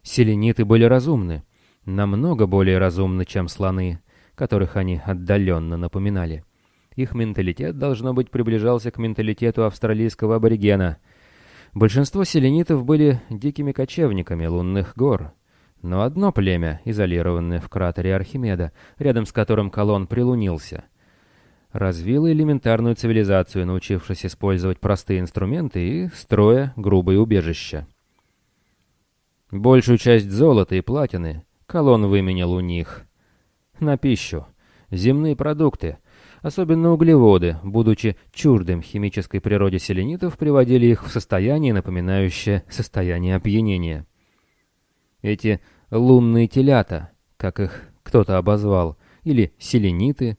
Селениты были разумны, намного более разумны, чем слоны, которых они отдаленно напоминали. Их менталитет, должно быть, приближался к менталитету австралийского аборигена. Большинство селенитов были дикими кочевниками лунных гор. Но одно племя, изолированное в кратере Архимеда, рядом с которым колонн прилунился, развило элементарную цивилизацию, научившись использовать простые инструменты и строя грубые убежища. Большую часть золота и платины колонн выменял у них на пищу, земные продукты — Особенно углеводы, будучи чуждым химической природе селенитов, приводили их в состояние, напоминающее состояние опьянения. Эти лунные телята, как их кто-то обозвал, или селениты,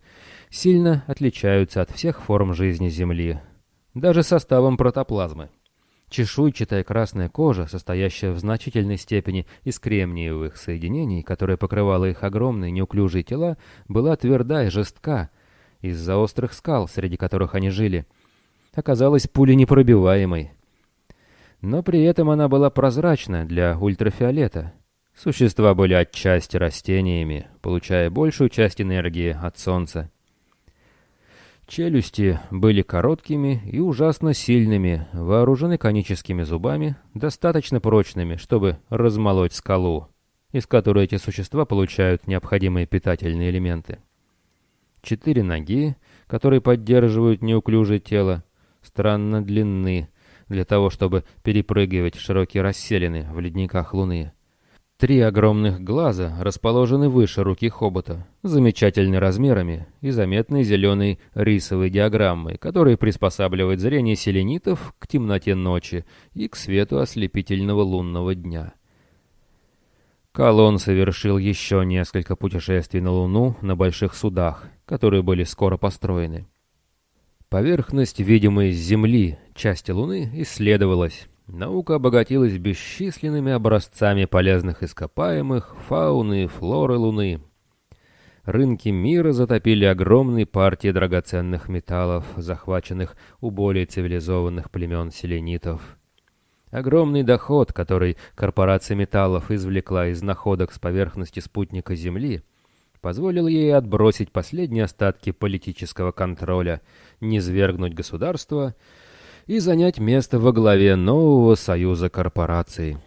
сильно отличаются от всех форм жизни Земли, даже составом протоплазмы. Чешуйчатая красная кожа, состоящая в значительной степени из кремниевых соединений, которая покрывала их огромные неуклюжие тела, была тверда и жестка, из-за острых скал, среди которых они жили, оказалась пуленепробиваемой. Но при этом она была прозрачна для ультрафиолета. Существа были отчасти растениями, получая большую часть энергии от солнца. Челюсти были короткими и ужасно сильными, вооружены коническими зубами, достаточно прочными, чтобы размолоть скалу, из которой эти существа получают необходимые питательные элементы. Четыре ноги, которые поддерживают неуклюжее тело, странно длинны для того, чтобы перепрыгивать широкие расселины в ледниках Луны. Три огромных глаза расположены выше руки хобота, замечательны размерами и заметной зеленой рисовой диаграммой, которая приспосабливает зрение селенитов к темноте ночи и к свету ослепительного лунного дня. Колон совершил еще несколько путешествий на Луну на больших судах, которые были скоро построены. Поверхность, видимой с Земли, части Луны, исследовалась. Наука обогатилась бесчисленными образцами полезных ископаемых, фауны и флоры Луны. Рынки мира затопили огромные партии драгоценных металлов, захваченных у более цивилизованных племен селенитов. Огромный доход, который корпорация металлов извлекла из находок с поверхности спутника Земли, позволил ей отбросить последние остатки политического контроля, низвергнуть государство и занять место во главе нового союза корпораций.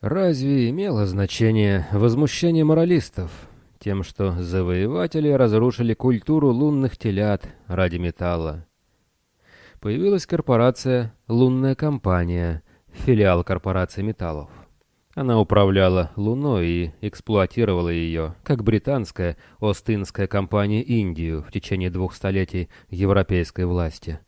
Разве имело значение возмущение моралистов тем, что завоеватели разрушили культуру лунных телят ради металла? появилась корпорация «Лунная компания», филиал корпорации металлов. Она управляла Луной и эксплуатировала ее, как британская Остинская компания Индию в течение двух столетий европейской власти.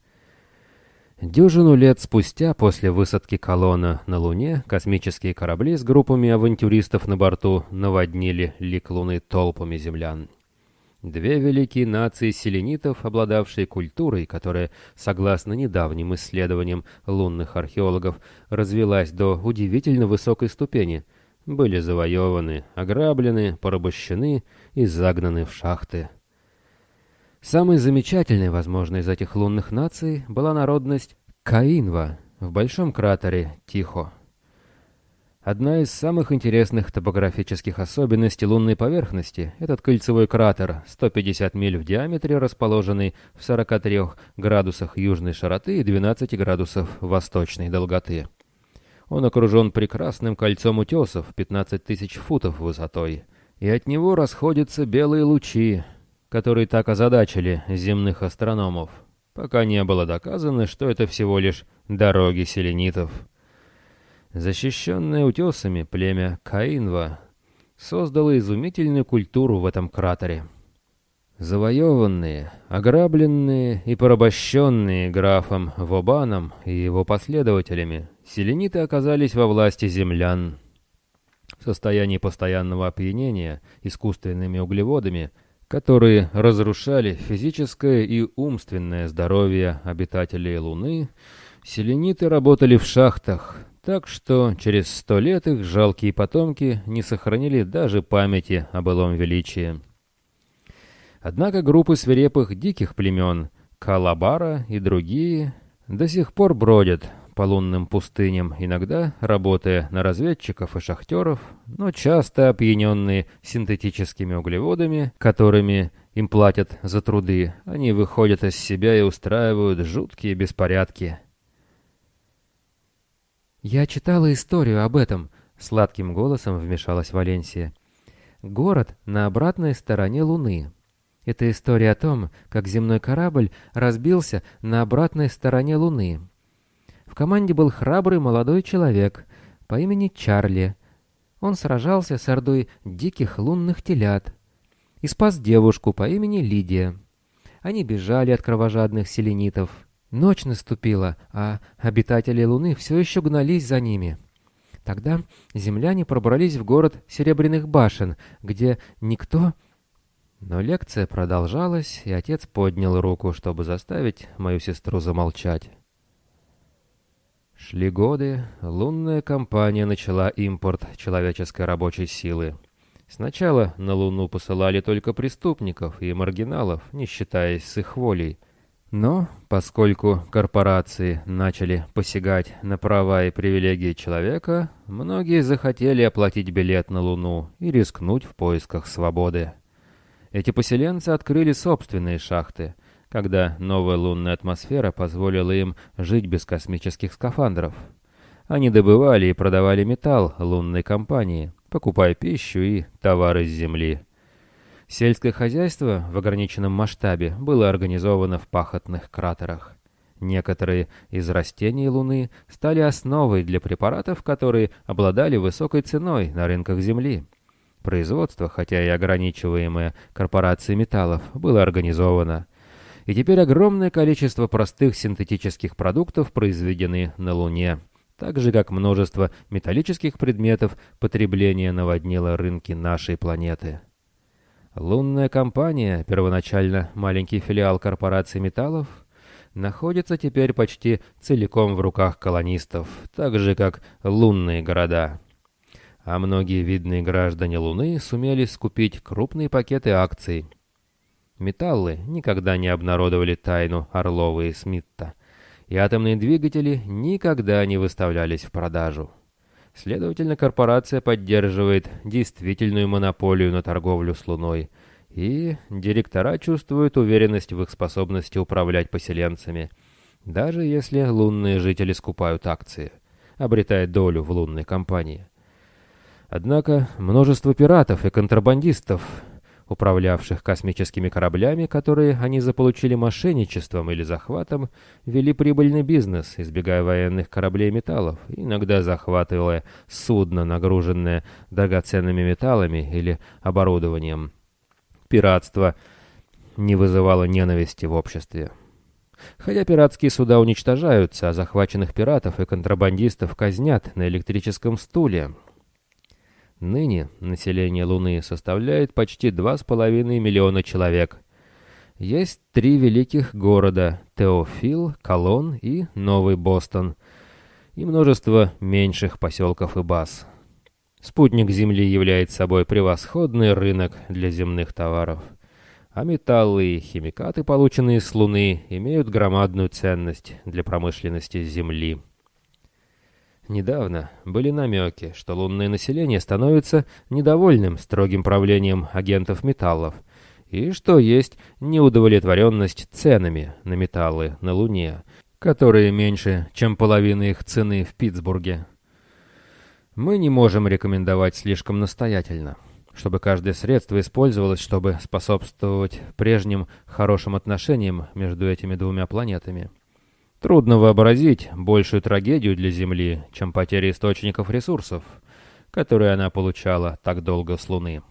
Дюжину лет спустя после высадки колонна на Луне космические корабли с группами авантюристов на борту наводнили лик Луны толпами землян. Две великие нации селенитов, обладавшие культурой, которая, согласно недавним исследованиям лунных археологов, развилась до удивительно высокой ступени, были завоеваны, ограблены, порабощены и загнаны в шахты. Самой замечательной, возможно, из этих лунных наций была народность Каинва в большом кратере Тихо. Одна из самых интересных топографических особенностей лунной поверхности — этот кольцевой кратер, 150 миль в диаметре, расположенный в 43 градусах южной широты и 12 градусов восточной долготы. Он окружен прекрасным кольцом утесов, 15 тысяч футов высотой, и от него расходятся белые лучи, которые так озадачили земных астрономов, пока не было доказано, что это всего лишь дороги селенитов — Защищенное утесами племя Каинва создало изумительную культуру в этом кратере. Завоеванные, ограбленные и порабощенные графом Вобаном и его последователями, селениты оказались во власти землян. В состоянии постоянного опьянения искусственными углеводами, которые разрушали физическое и умственное здоровье обитателей Луны, селениты работали в шахтах, так что через сто лет их жалкие потомки не сохранили даже памяти о былом величии. Однако группы свирепых диких племен, Калабара и другие, до сих пор бродят по лунным пустыням, иногда работая на разведчиков и шахтеров, но часто опьяненные синтетическими углеводами, которыми им платят за труды, они выходят из себя и устраивают жуткие беспорядки – «Я читала историю об этом», — сладким голосом вмешалась Валенсия. «Город на обратной стороне Луны. Это история о том, как земной корабль разбился на обратной стороне Луны. В команде был храбрый молодой человек по имени Чарли. Он сражался с ордой диких лунных телят и спас девушку по имени Лидия. Они бежали от кровожадных селенитов. Ночь наступила, а обитатели Луны все еще гнались за ними. Тогда земляне пробрались в город Серебряных башен, где никто... Но лекция продолжалась, и отец поднял руку, чтобы заставить мою сестру замолчать. Шли годы, лунная компания начала импорт человеческой рабочей силы. Сначала на Луну посылали только преступников и маргиналов, не считаясь с их волей — но, поскольку корпорации начали посягать на права и привилегии человека, многие захотели оплатить билет на Луну и рискнуть в поисках свободы. Эти поселенцы открыли собственные шахты, когда новая лунная атмосфера позволила им жить без космических скафандров. Они добывали и продавали металл лунной компании, покупая пищу и товары с Земли. Сельское хозяйство в ограниченном масштабе было организовано в пахотных кратерах. Некоторые из растений Луны стали основой для препаратов, которые обладали высокой ценой на рынках Земли. Производство, хотя и ограничиваемое корпорацией металлов, было организовано. И теперь огромное количество простых синтетических продуктов произведены на Луне, так же как множество металлических предметов потребления наводнило рынки нашей планеты. Лунная компания, первоначально маленький филиал корпорации металлов, находится теперь почти целиком в руках колонистов, так же как лунные города. А многие видные граждане Луны сумели скупить крупные пакеты акций. Металлы никогда не обнародовали тайну Орлова и Смитта, и атомные двигатели никогда не выставлялись в продажу. Следовательно, корпорация поддерживает действительную монополию на торговлю с Луной, и директора чувствуют уверенность в их способности управлять поселенцами, даже если лунные жители скупают акции, обретая долю в лунной компании. Однако множество пиратов и контрабандистов управлявших космическими кораблями, которые они заполучили мошенничеством или захватом, вели прибыльный бизнес, избегая военных кораблей металлов, иногда захватывая судно, нагруженное драгоценными металлами или оборудованием. Пиратство не вызывало ненависти в обществе. Хотя пиратские суда уничтожаются, а захваченных пиратов и контрабандистов казнят на электрическом стуле, Ныне население Луны составляет почти 2,5 миллиона человек. Есть три великих города – Теофил, Колон и Новый Бостон, и множество меньших поселков и баз. Спутник Земли является собой превосходный рынок для земных товаров. а металлы и химикаты, полученные с Луны, имеют громадную ценность для промышленности Земли. Недавно были намеки, что лунное население становится недовольным строгим правлением агентов металлов, и что есть неудовлетворенность ценами на металлы на Луне, которые меньше, чем половина их цены в Питтсбурге. Мы не можем рекомендовать слишком настоятельно, чтобы каждое средство использовалось, чтобы способствовать прежним хорошим отношениям между этими двумя планетами. Трудно вообразить большую трагедию для Земли, чем потеря источников ресурсов, которые она получала так долго с Луны.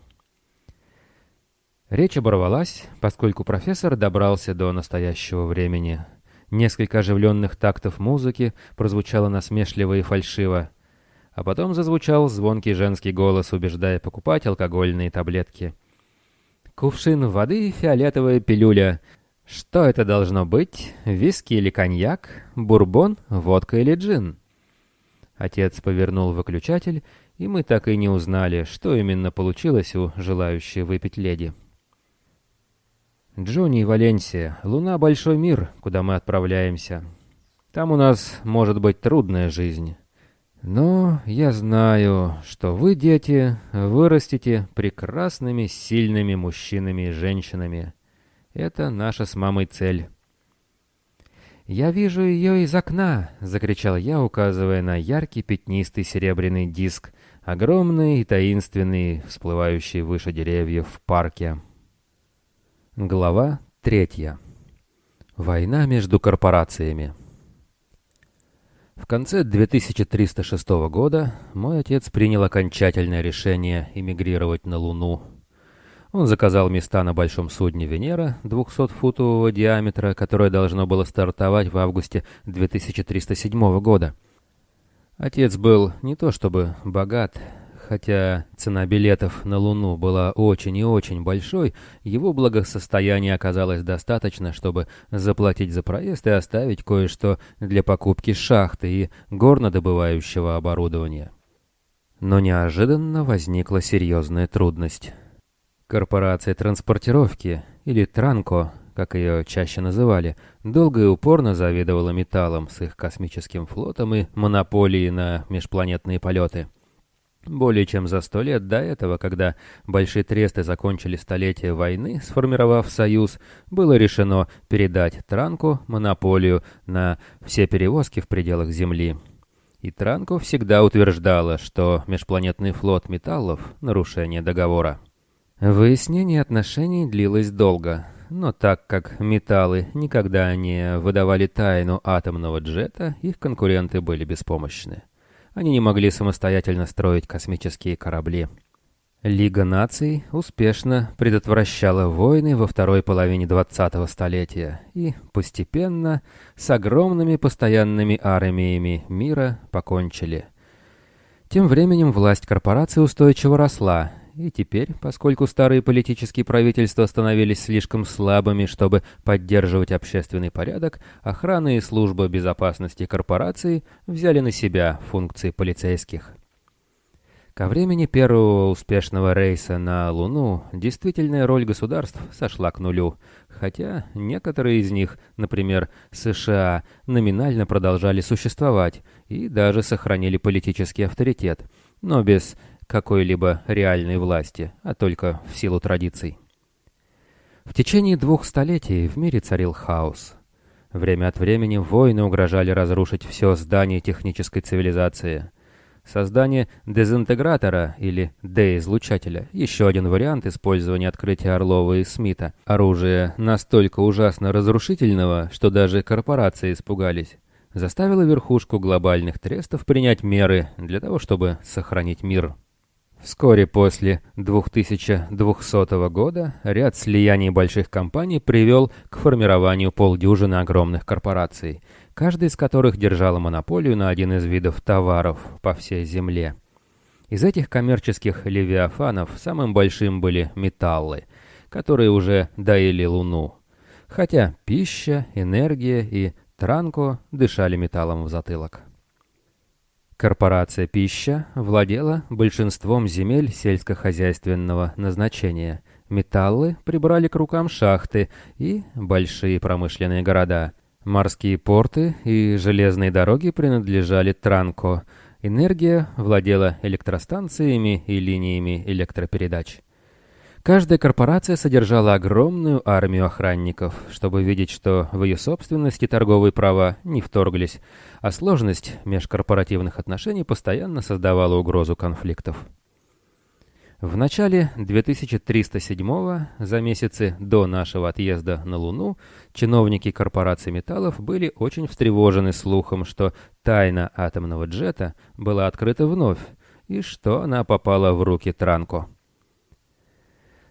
Речь оборвалась, поскольку профессор добрался до настоящего времени. Несколько оживленных тактов музыки прозвучало насмешливо и фальшиво, а потом зазвучал звонкий женский голос, убеждая покупать алкогольные таблетки. «Кувшин воды и фиолетовая пилюля», что это должно быть? Виски или коньяк? Бурбон? Водка или джин? Отец повернул выключатель, и мы так и не узнали, что именно получилось у желающей выпить леди. Джонни и Валенсия, Луна — большой мир, куда мы отправляемся. Там у нас может быть трудная жизнь. Но я знаю, что вы, дети, вырастете прекрасными, сильными мужчинами и женщинами, это наша с мамой цель. «Я вижу ее из окна!» — закричал я, указывая на яркий пятнистый серебряный диск, огромный и таинственный, всплывающий выше деревьев в парке. Глава третья. Война между корпорациями. В конце 2306 года мой отец принял окончательное решение эмигрировать на Луну. Он заказал места на большом судне «Венера» 200-футового диаметра, которое должно было стартовать в августе 2307 года. Отец был не то чтобы богат, хотя цена билетов на Луну была очень и очень большой, его благосостояние оказалось достаточно, чтобы заплатить за проезд и оставить кое-что для покупки шахты и горнодобывающего оборудования. Но неожиданно возникла серьезная трудность. Корпорация транспортировки, или Транко, как ее чаще называли, долго и упорно завидовала металлам с их космическим флотом и монополией на межпланетные полеты. Более чем за сто лет до этого, когда большие тресты закончили столетие войны, сформировав союз, было решено передать Транку монополию на все перевозки в пределах Земли. И Транко всегда утверждала, что межпланетный флот металлов — нарушение договора. Выяснение отношений длилось долго, но так как металлы никогда не выдавали тайну атомного джета, их конкуренты были беспомощны. Они не могли самостоятельно строить космические корабли. Лига наций успешно предотвращала войны во второй половине 20-го столетия и постепенно с огромными постоянными армиями мира покончили. Тем временем власть корпорации устойчиво росла, и теперь, поскольку старые политические правительства становились слишком слабыми, чтобы поддерживать общественный порядок, охрана и служба безопасности корпорации взяли на себя функции полицейских. Ко времени первого успешного рейса на Луну действительная роль государств сошла к нулю, хотя некоторые из них, например, США, номинально продолжали существовать и даже сохранили политический авторитет, но без какой-либо реальной власти, а только в силу традиций. В течение двух столетий в мире царил хаос. Время от времени войны угрожали разрушить все здание технической цивилизации. Создание дезинтегратора или деизлучателя – еще один вариант использования открытия Орлова и Смита. Оружие настолько ужасно разрушительного, что даже корпорации испугались заставило верхушку глобальных трестов принять меры для того, чтобы сохранить мир. Вскоре после 2200 года ряд слияний больших компаний привел к формированию полдюжины огромных корпораций, каждая из которых держала монополию на один из видов товаров по всей Земле. Из этих коммерческих левиафанов самым большим были металлы, которые уже доили Луну. Хотя пища, энергия и транко дышали металлом в затылок. Корпорация «Пища» владела большинством земель сельскохозяйственного назначения, Металлы прибрали к рукам шахты и большие промышленные города. Морские порты и железные дороги принадлежали Транко. Энергия владела электростанциями и линиями электропередач. Каждая корпорация содержала огромную армию охранников, чтобы видеть, что в ее собственности торговые права не вторглись, а сложность межкорпоративных отношений постоянно создавала угрозу конфликтов. В начале 2307 за месяцы до нашего отъезда на Луну, чиновники корпорации металлов были очень встревожены слухом, что тайна атомного джета была открыта вновь, и что она попала в руки Транко.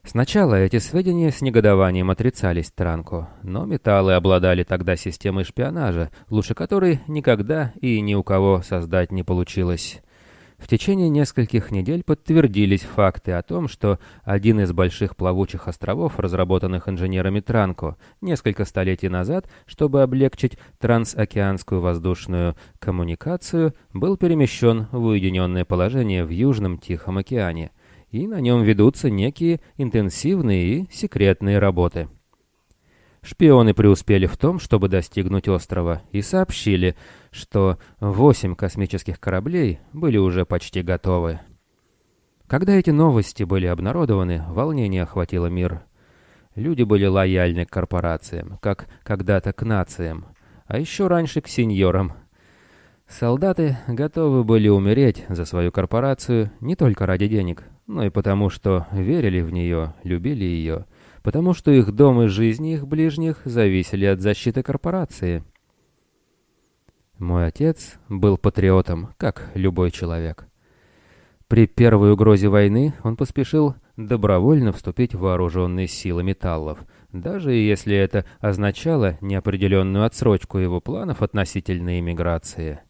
Сначала эти сведения с негодованием отрицались Транко, но металлы обладали тогда системой шпионажа, лучше которой никогда и ни у кого создать не получилось. В течение нескольких недель подтвердились факты о том, что один из больших плавучих островов, разработанных инженерами Транко несколько столетий назад, чтобы облегчить трансокеанскую воздушную коммуникацию, был перемещен в уединенное положение в Южном Тихом океане – и на нем ведутся некие интенсивные и секретные работы. Шпионы преуспели в том, чтобы достигнуть острова, и сообщили, что восемь космических кораблей были уже почти готовы. Когда эти новости были обнародованы, волнение охватило мир. Люди были лояльны к корпорациям, как когда-то к нациям, а еще раньше к сеньорам. Солдаты готовы были умереть за свою корпорацию не только ради денег, но и потому, что верили в нее, любили ее, потому что их дом и жизни их ближних зависели от защиты корпорации. Мой отец был патриотом, как любой человек. При первой угрозе войны он поспешил добровольно вступить в вооруженные силы металлов, даже если это означало неопределенную отсрочку его планов относительно иммиграции.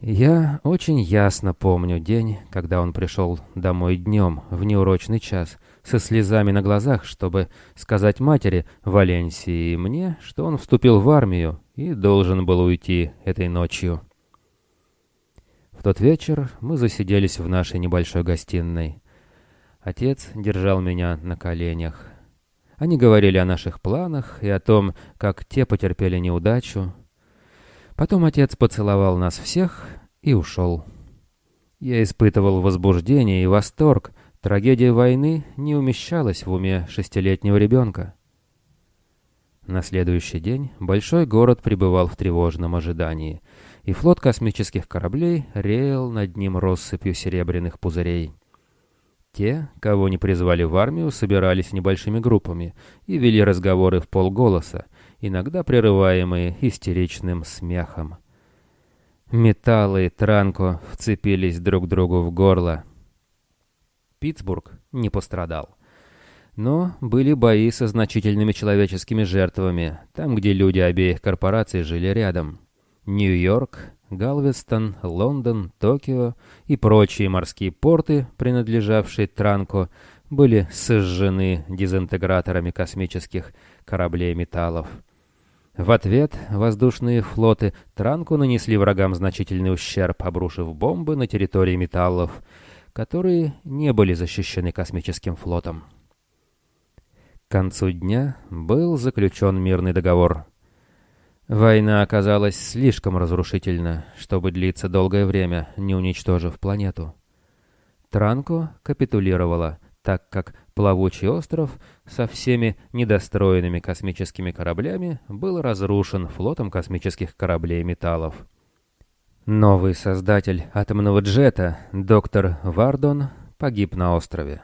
Я очень ясно помню день, когда он пришел домой днем, в неурочный час, со слезами на глазах, чтобы сказать матери Валенсии и мне, что он вступил в армию и должен был уйти этой ночью. В тот вечер мы засиделись в нашей небольшой гостиной. Отец держал меня на коленях. Они говорили о наших планах и о том, как те потерпели неудачу, Потом отец поцеловал нас всех и ушел. Я испытывал возбуждение и восторг. Трагедия войны не умещалась в уме шестилетнего ребенка. На следующий день большой город пребывал в тревожном ожидании, и флот космических кораблей реял над ним россыпью серебряных пузырей. Те, кого не призвали в армию, собирались небольшими группами и вели разговоры в полголоса, иногда прерываемые истеричным смехом. Металлы и Транко вцепились друг другу в горло. Питтсбург не пострадал. Но были бои со значительными человеческими жертвами, там, где люди обеих корпораций жили рядом. Нью-Йорк, Галвестон, Лондон, Токио и прочие морские порты, принадлежавшие Транко, были сожжены дезинтеграторами космических кораблей металлов. В ответ воздушные флоты Транку нанесли врагам значительный ущерб, обрушив бомбы на территории металлов, которые не были защищены космическим флотом. К концу дня был заключен мирный договор. Война оказалась слишком разрушительна, чтобы длиться долгое время, не уничтожив планету. Транко капитулировала, так как плавучий остров со всеми недостроенными космическими кораблями был разрушен флотом космических кораблей металлов. Новый создатель атомного джета, доктор Вардон, погиб на острове.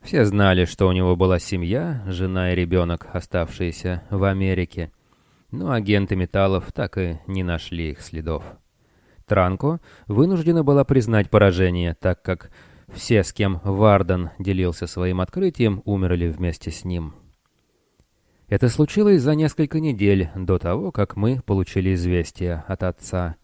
Все знали, что у него была семья, жена и ребенок, оставшиеся в Америке, но агенты металлов так и не нашли их следов. Транко вынуждена была признать поражение, так как все, с кем Варден делился своим открытием, умерли вместе с ним. Это случилось за несколько недель до того, как мы получили известие от отца.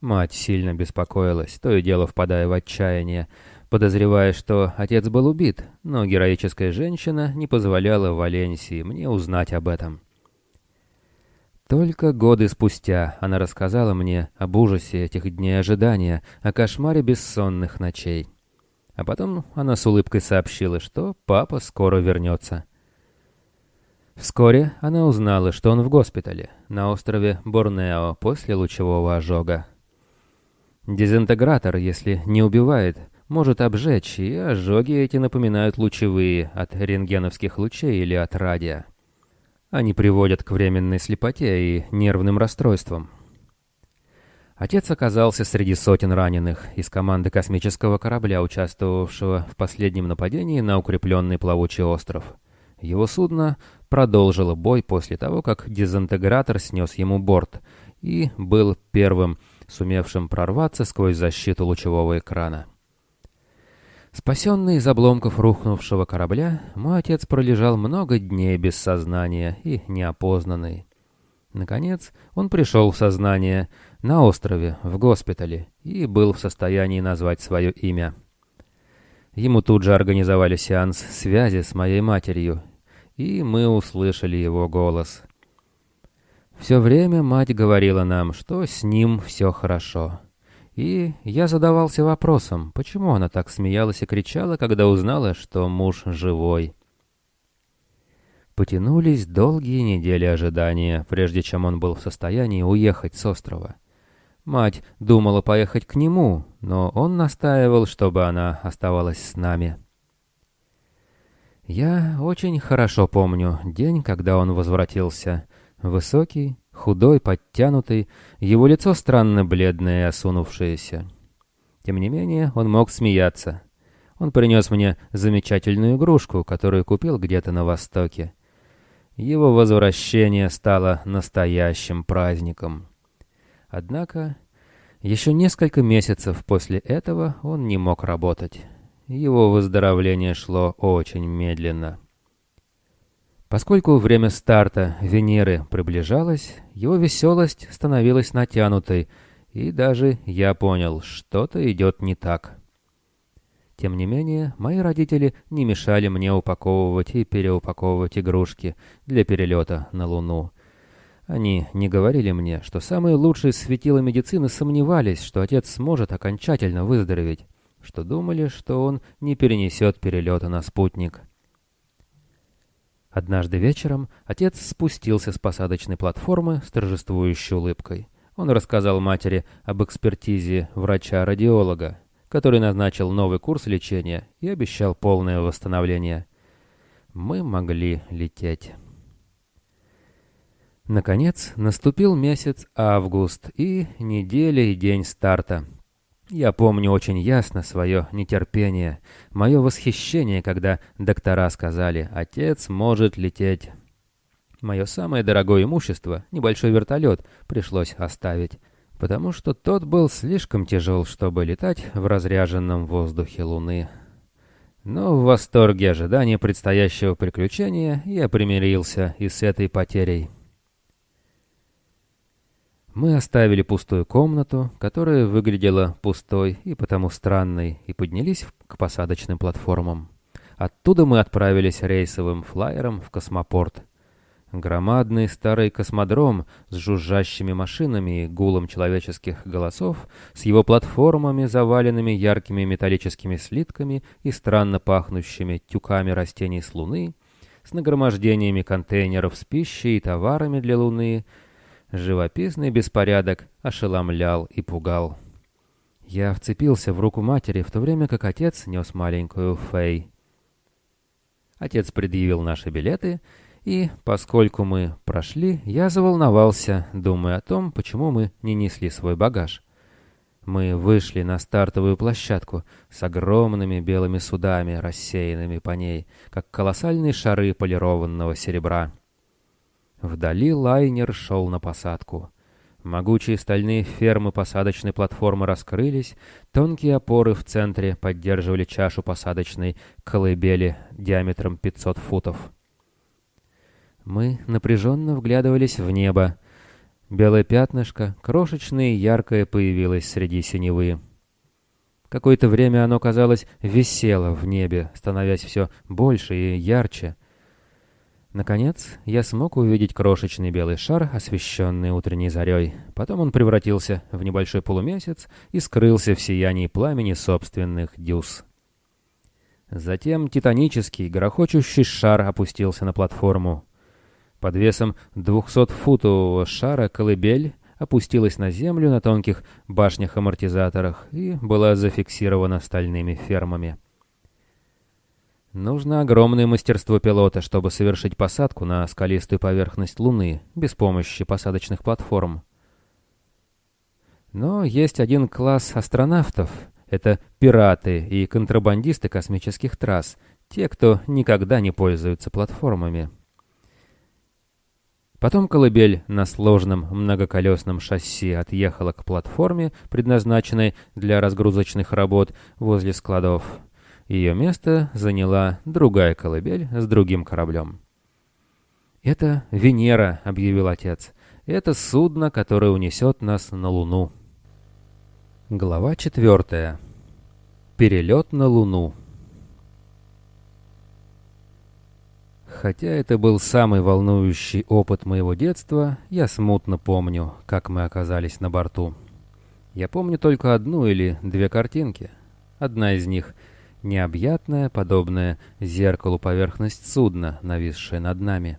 Мать сильно беспокоилась, то и дело впадая в отчаяние, подозревая, что отец был убит, но героическая женщина не позволяла Валенсии мне узнать об этом. Только годы спустя она рассказала мне об ужасе этих дней ожидания, о кошмаре бессонных ночей. А потом она с улыбкой сообщила, что папа скоро вернется. Вскоре она узнала, что он в госпитале на острове Борнео после лучевого ожога. Дезинтегратор, если не убивает, может обжечь, и ожоги эти напоминают лучевые от рентгеновских лучей или от радио. Они приводят к временной слепоте и нервным расстройствам. Отец оказался среди сотен раненых из команды космического корабля, участвовавшего в последнем нападении на укрепленный плавучий остров. Его судно продолжило бой после того, как дезинтегратор снес ему борт и был первым, сумевшим прорваться сквозь защиту лучевого экрана. Спасенный из обломков рухнувшего корабля, мой отец пролежал много дней без сознания и неопознанный. Наконец, он пришел в сознание на острове, в госпитале, и был в состоянии назвать свое имя. Ему тут же организовали сеанс связи с моей матерью, и мы услышали его голос. Все время мать говорила нам, что с ним все хорошо. И я задавался вопросом, почему она так смеялась и кричала, когда узнала, что муж живой. Потянулись долгие недели ожидания, прежде чем он был в состоянии уехать с острова. Мать думала поехать к нему, но он настаивал, чтобы она оставалась с нами. Я очень хорошо помню день, когда он возвратился. Высокий, Худой, подтянутый, его лицо странно бледное и осунувшееся. Тем не менее, он мог смеяться. Он принес мне замечательную игрушку, которую купил где-то на Востоке. Его возвращение стало настоящим праздником. Однако, еще несколько месяцев после этого он не мог работать. Его выздоровление шло очень медленно. Поскольку время старта Венеры приближалось, его веселость становилась натянутой, и даже я понял, что-то идет не так. Тем не менее, мои родители не мешали мне упаковывать и переупаковывать игрушки для перелета на Луну. Они не говорили мне, что самые лучшие светила медицины сомневались, что отец сможет окончательно выздороветь, что думали, что он не перенесет перелета на спутник. Однажды вечером отец спустился с посадочной платформы с торжествующей улыбкой. Он рассказал матери об экспертизе врача-радиолога, который назначил новый курс лечения и обещал полное восстановление. Мы могли лететь. Наконец, наступил месяц август и неделя и день старта. Я помню очень ясно свое нетерпение, мое восхищение, когда доктора сказали «Отец может лететь». Мое самое дорогое имущество, небольшой вертолет, пришлось оставить, потому что тот был слишком тяжел, чтобы летать в разряженном воздухе Луны. Но в восторге ожидания предстоящего приключения я примирился и с этой потерей. Мы оставили пустую комнату, которая выглядела пустой и потому странной, и поднялись к посадочным платформам. Оттуда мы отправились рейсовым флайером в космопорт. Громадный старый космодром с жужжащими машинами и гулом человеческих голосов, с его платформами, заваленными яркими металлическими слитками и странно пахнущими тюками растений с Луны, с нагромождениями контейнеров с пищей и товарами для Луны — Живописный беспорядок ошеломлял и пугал. Я вцепился в руку матери, в то время как отец нес маленькую Фэй. Отец предъявил наши билеты, и, поскольку мы прошли, я заволновался, думая о том, почему мы не несли свой багаж. Мы вышли на стартовую площадку с огромными белыми судами, рассеянными по ней, как колоссальные шары полированного серебра. Вдали лайнер шел на посадку. Могучие стальные фермы посадочной платформы раскрылись, тонкие опоры в центре поддерживали чашу посадочной колыбели диаметром 500 футов. Мы напряженно вглядывались в небо. Белое пятнышко, крошечное и яркое, появилось среди синевы. Какое-то время оно, казалось, висело в небе, становясь все больше и ярче. Наконец, я смог увидеть крошечный белый шар, освещенный утренней зарей. Потом он превратился в небольшой полумесяц и скрылся в сиянии пламени собственных дюз. Затем титанический, грохочущий шар опустился на платформу. Под весом 200-футового шара колыбель опустилась на землю на тонких башнях-амортизаторах и была зафиксирована стальными фермами. Нужно огромное мастерство пилота, чтобы совершить посадку на скалистую поверхность Луны без помощи посадочных платформ. Но есть один класс астронавтов. Это пираты и контрабандисты космических трасс, те, кто никогда не пользуются платформами. Потом колыбель на сложном многоколесном шасси отъехала к платформе, предназначенной для разгрузочных работ возле складов. Ее место заняла другая колыбель с другим кораблем. «Это Венера», — объявил отец. «Это судно, которое унесет нас на Луну». Глава четвертая. Перелет на Луну. Хотя это был самый волнующий опыт моего детства, я смутно помню, как мы оказались на борту. Я помню только одну или две картинки. Одна из них — необъятная, подобная зеркалу поверхность судна, нависшая над нами.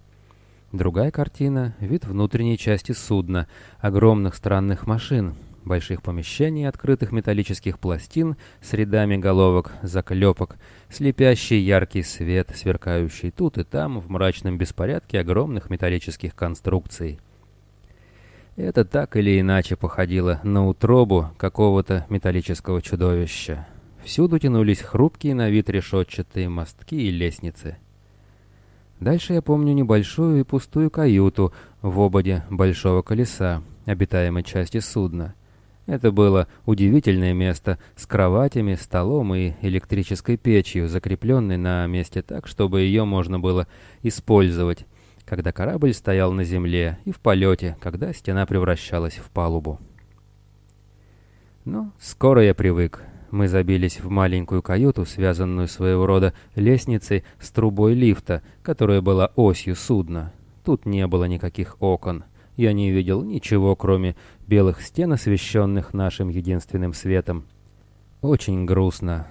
Другая картина — вид внутренней части судна, огромных странных машин, больших помещений, открытых металлических пластин с рядами головок, заклепок, слепящий яркий свет, сверкающий тут и там в мрачном беспорядке огромных металлических конструкций. Это так или иначе походило на утробу какого-то металлического чудовища. Всюду тянулись хрупкие на вид решетчатые мостки и лестницы. Дальше я помню небольшую и пустую каюту в ободе большого колеса, обитаемой части судна. Это было удивительное место с кроватями, столом и электрической печью, закрепленной на месте так, чтобы ее можно было использовать, когда корабль стоял на земле, и в полете, когда стена превращалась в палубу. Но скоро я привык. Мы забились в маленькую каюту, связанную своего рода лестницей с трубой лифта, которая была осью судна. Тут не было никаких окон. Я не видел ничего, кроме белых стен, освещенных нашим единственным светом. Очень грустно.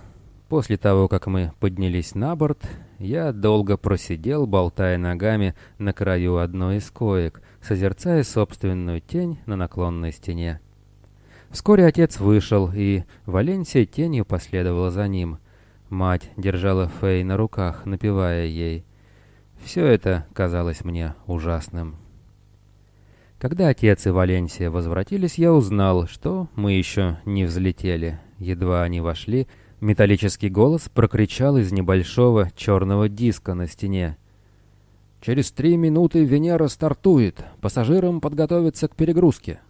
После того, как мы поднялись на борт, я долго просидел, болтая ногами на краю одной из коек, созерцая собственную тень на наклонной стене. Вскоре отец вышел, и Валенсия тенью последовала за ним. Мать держала Фэй на руках, напевая ей. Все это казалось мне ужасным. Когда отец и Валенсия возвратились, я узнал, что мы еще не взлетели. Едва они вошли, металлический голос прокричал из небольшого черного диска на стене. «Через три минуты Венера стартует. Пассажирам подготовиться к перегрузке».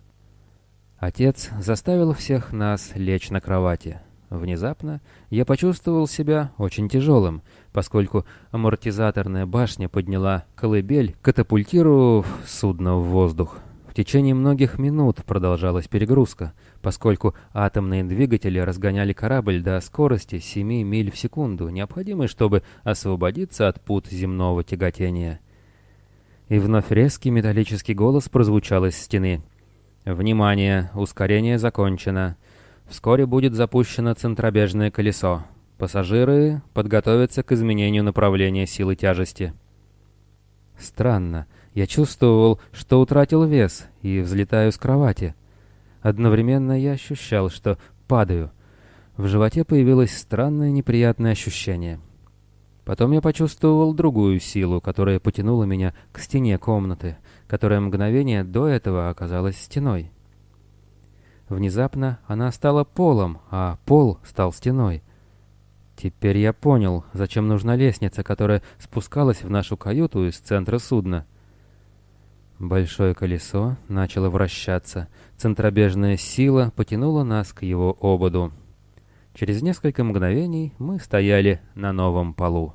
Отец заставил всех нас лечь на кровати. Внезапно я почувствовал себя очень тяжелым, поскольку амортизаторная башня подняла колыбель, катапультировав судно в воздух. В течение многих минут продолжалась перегрузка, поскольку атомные двигатели разгоняли корабль до скорости 7 миль в секунду, необходимой, чтобы освободиться от пут земного тяготения. И вновь резкий металлический голос прозвучал из стены. «Внимание! Ускорение закончено. Вскоре будет запущено центробежное колесо. Пассажиры подготовятся к изменению направления силы тяжести. Странно. Я чувствовал, что утратил вес и взлетаю с кровати. Одновременно я ощущал, что падаю. В животе появилось странное неприятное ощущение. Потом я почувствовал другую силу, которая потянула меня к стене комнаты, которая мгновение до этого оказалась стеной. Внезапно она стала полом, а пол стал стеной. Теперь я понял, зачем нужна лестница, которая спускалась в нашу каюту из центра судна. Большое колесо начало вращаться. Центробежная сила потянула нас к его ободу. Через несколько мгновений мы стояли на новом полу.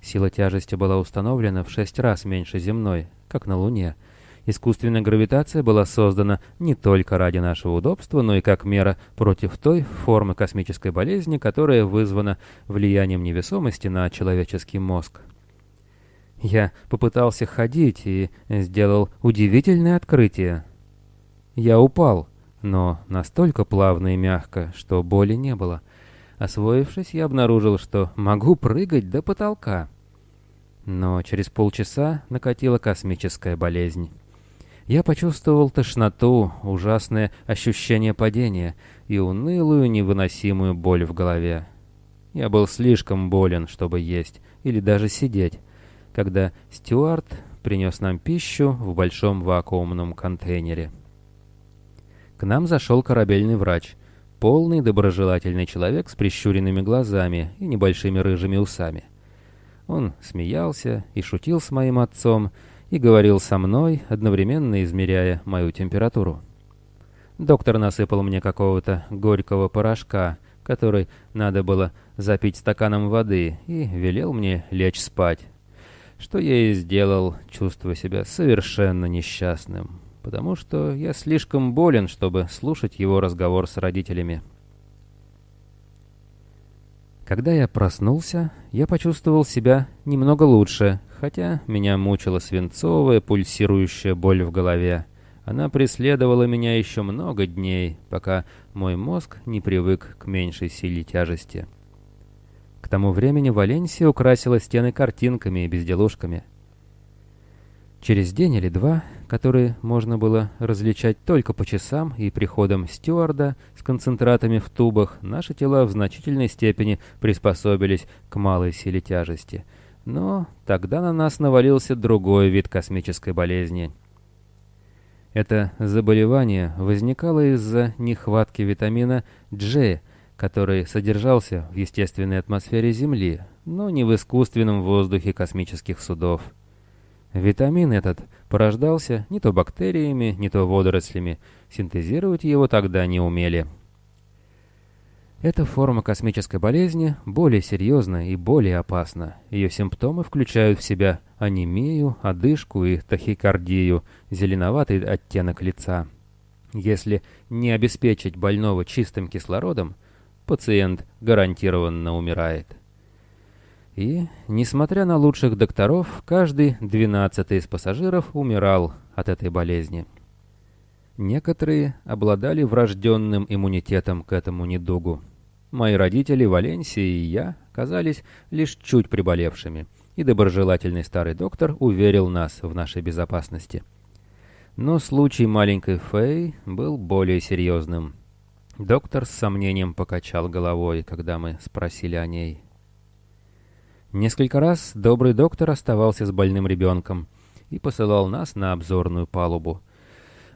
Сила тяжести была установлена в шесть раз меньше земной, как на Луне — Искусственная гравитация была создана не только ради нашего удобства, но и как мера против той формы космической болезни, которая вызвана влиянием невесомости на человеческий мозг. Я попытался ходить и сделал удивительное открытие. Я упал, но настолько плавно и мягко, что боли не было. Освоившись, я обнаружил, что могу прыгать до потолка. Но через полчаса накатила космическая болезнь. Я почувствовал тошноту, ужасное ощущение падения и унылую невыносимую боль в голове. Я был слишком болен, чтобы есть или даже сидеть, когда Стюарт принес нам пищу в большом вакуумном контейнере. К нам зашел корабельный врач, полный доброжелательный человек с прищуренными глазами и небольшими рыжими усами. Он смеялся и шутил с моим отцом, и говорил со мной, одновременно измеряя мою температуру. Доктор насыпал мне какого-то горького порошка, который надо было запить стаканом воды, и велел мне лечь спать. Что я и сделал, чувствуя себя совершенно несчастным, потому что я слишком болен, чтобы слушать его разговор с родителями. Когда я проснулся, я почувствовал себя немного лучше, хотя меня мучила свинцовая пульсирующая боль в голове. Она преследовала меня еще много дней, пока мой мозг не привык к меньшей силе тяжести. К тому времени Валенсия украсила стены картинками и безделушками. Через день или два, которые можно было различать только по часам и приходом стюарда с концентратами в тубах, наши тела в значительной степени приспособились к малой силе тяжести. Но тогда на нас навалился другой вид космической болезни. Это заболевание возникало из-за нехватки витамина G, который содержался в естественной атмосфере Земли, но не в искусственном воздухе космических судов. Витамин этот порождался не то бактериями, не то водорослями. Синтезировать его тогда не умели. Эта форма космической болезни более серьезна и более опасна. Ее симптомы включают в себя анемию, одышку и тахикардию, зеленоватый оттенок лица. Если не обеспечить больного чистым кислородом, пациент гарантированно умирает. И, несмотря на лучших докторов, каждый двенадцатый из пассажиров умирал от этой болезни. Некоторые обладали врожденным иммунитетом к этому недугу. Мои родители, Валенсия и я, казались лишь чуть приболевшими, и доброжелательный старый доктор уверил нас в нашей безопасности. Но случай маленькой Фэй был более серьезным. Доктор с сомнением покачал головой, когда мы спросили о ней. Несколько раз добрый доктор оставался с больным ребенком и посылал нас на обзорную палубу.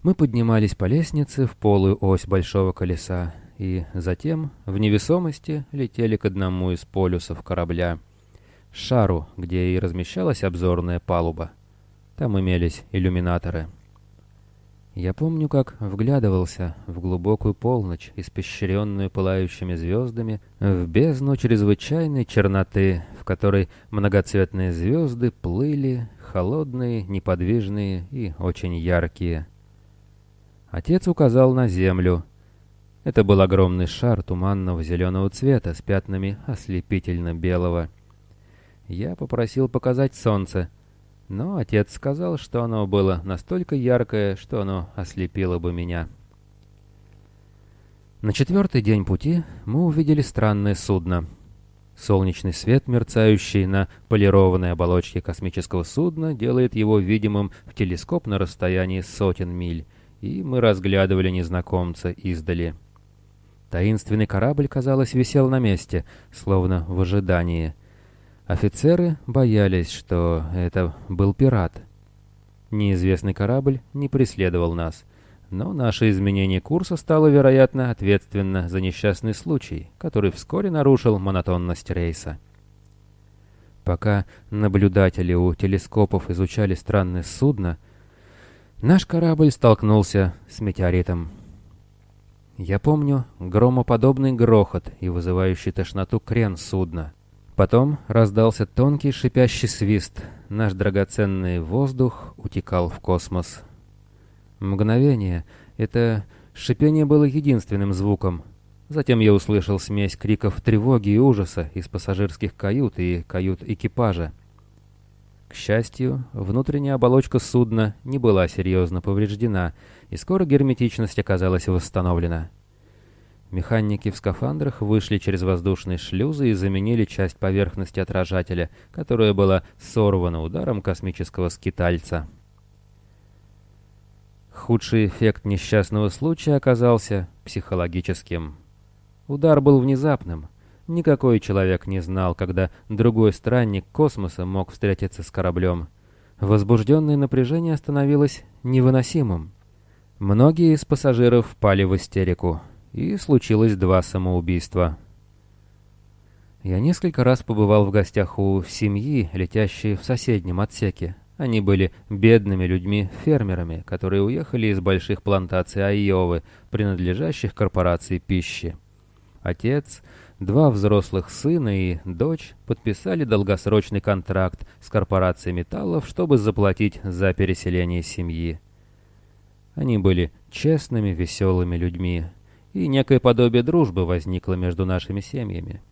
Мы поднимались по лестнице в полую ось большого колеса и затем в невесомости летели к одному из полюсов корабля, шару, где и размещалась обзорная палуба. Там имелись иллюминаторы. Я помню, как вглядывался в глубокую полночь, испещренную пылающими звездами, в бездну чрезвычайной черноты, в которой многоцветные звезды плыли, холодные, неподвижные и очень яркие. Отец указал на землю. Это был огромный шар туманного зеленого цвета с пятнами ослепительно-белого. Я попросил показать солнце — но отец сказал, что оно было настолько яркое, что оно ослепило бы меня. На четвертый день пути мы увидели странное судно. Солнечный свет, мерцающий на полированной оболочке космического судна, делает его видимым в телескоп на расстоянии сотен миль, и мы разглядывали незнакомца издали. Таинственный корабль, казалось, висел на месте, словно в ожидании — Офицеры боялись, что это был пират. Неизвестный корабль не преследовал нас, но наше изменение курса стало, вероятно, ответственно за несчастный случай, который вскоре нарушил монотонность рейса. Пока наблюдатели у телескопов изучали странное судно, наш корабль столкнулся с метеоритом. Я помню громоподобный грохот и вызывающий тошноту крен судна — Потом раздался тонкий шипящий свист. Наш драгоценный воздух утекал в космос. Мгновение. Это шипение было единственным звуком. Затем я услышал смесь криков тревоги и ужаса из пассажирских кают и кают экипажа. К счастью, внутренняя оболочка судна не была серьезно повреждена, и скоро герметичность оказалась восстановлена. Механики в скафандрах вышли через воздушные шлюзы и заменили часть поверхности отражателя, которая была сорвана ударом космического скитальца. Худший эффект несчастного случая оказался психологическим. Удар был внезапным. Никакой человек не знал, когда другой странник космоса мог встретиться с кораблем. Возбужденное напряжение становилось невыносимым. Многие из пассажиров впали в истерику, и случилось два самоубийства. Я несколько раз побывал в гостях у семьи, летящей в соседнем отсеке. Они были бедными людьми-фермерами, которые уехали из больших плантаций Айовы, принадлежащих корпорации пищи. Отец, два взрослых сына и дочь подписали долгосрочный контракт с корпорацией металлов, чтобы заплатить за переселение семьи. Они были честными, веселыми людьми, и некое подобие дружбы возникло между нашими семьями.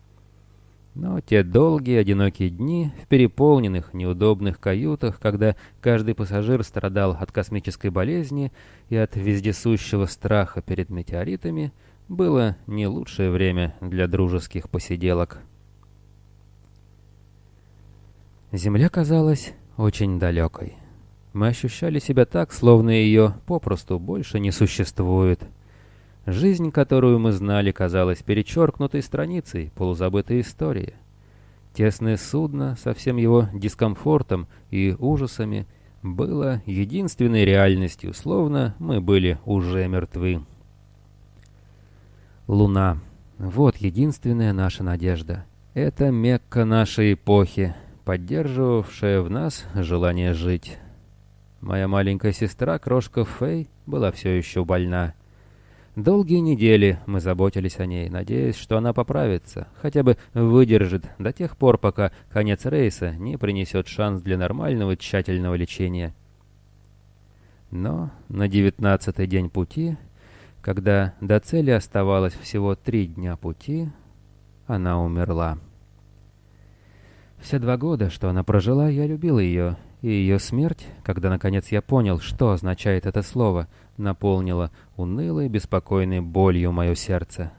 Но те долгие, одинокие дни в переполненных, неудобных каютах, когда каждый пассажир страдал от космической болезни и от вездесущего страха перед метеоритами, было не лучшее время для дружеских посиделок. Земля казалась очень далекой. Мы ощущали себя так, словно ее попросту больше не существует. Жизнь, которую мы знали, казалась перечеркнутой страницей, полузабытой истории. Тесное судно со всем его дискомфортом и ужасами было единственной реальностью, словно мы были уже мертвы. Луна. Вот единственная наша надежда. Это Мекка нашей эпохи, поддерживавшая в нас желание жить. Моя маленькая сестра, крошка Фэй, была все еще больна. Долгие недели мы заботились о ней, надеясь, что она поправится, хотя бы выдержит до тех пор, пока конец рейса не принесет шанс для нормального тщательного лечения. Но на девятнадцатый день пути, когда до цели оставалось всего три дня пути, она умерла. Все два года, что она прожила, я любил ее и ее смерть, когда наконец я понял, что означает это слово, наполнила унылой, беспокойной болью мое сердце.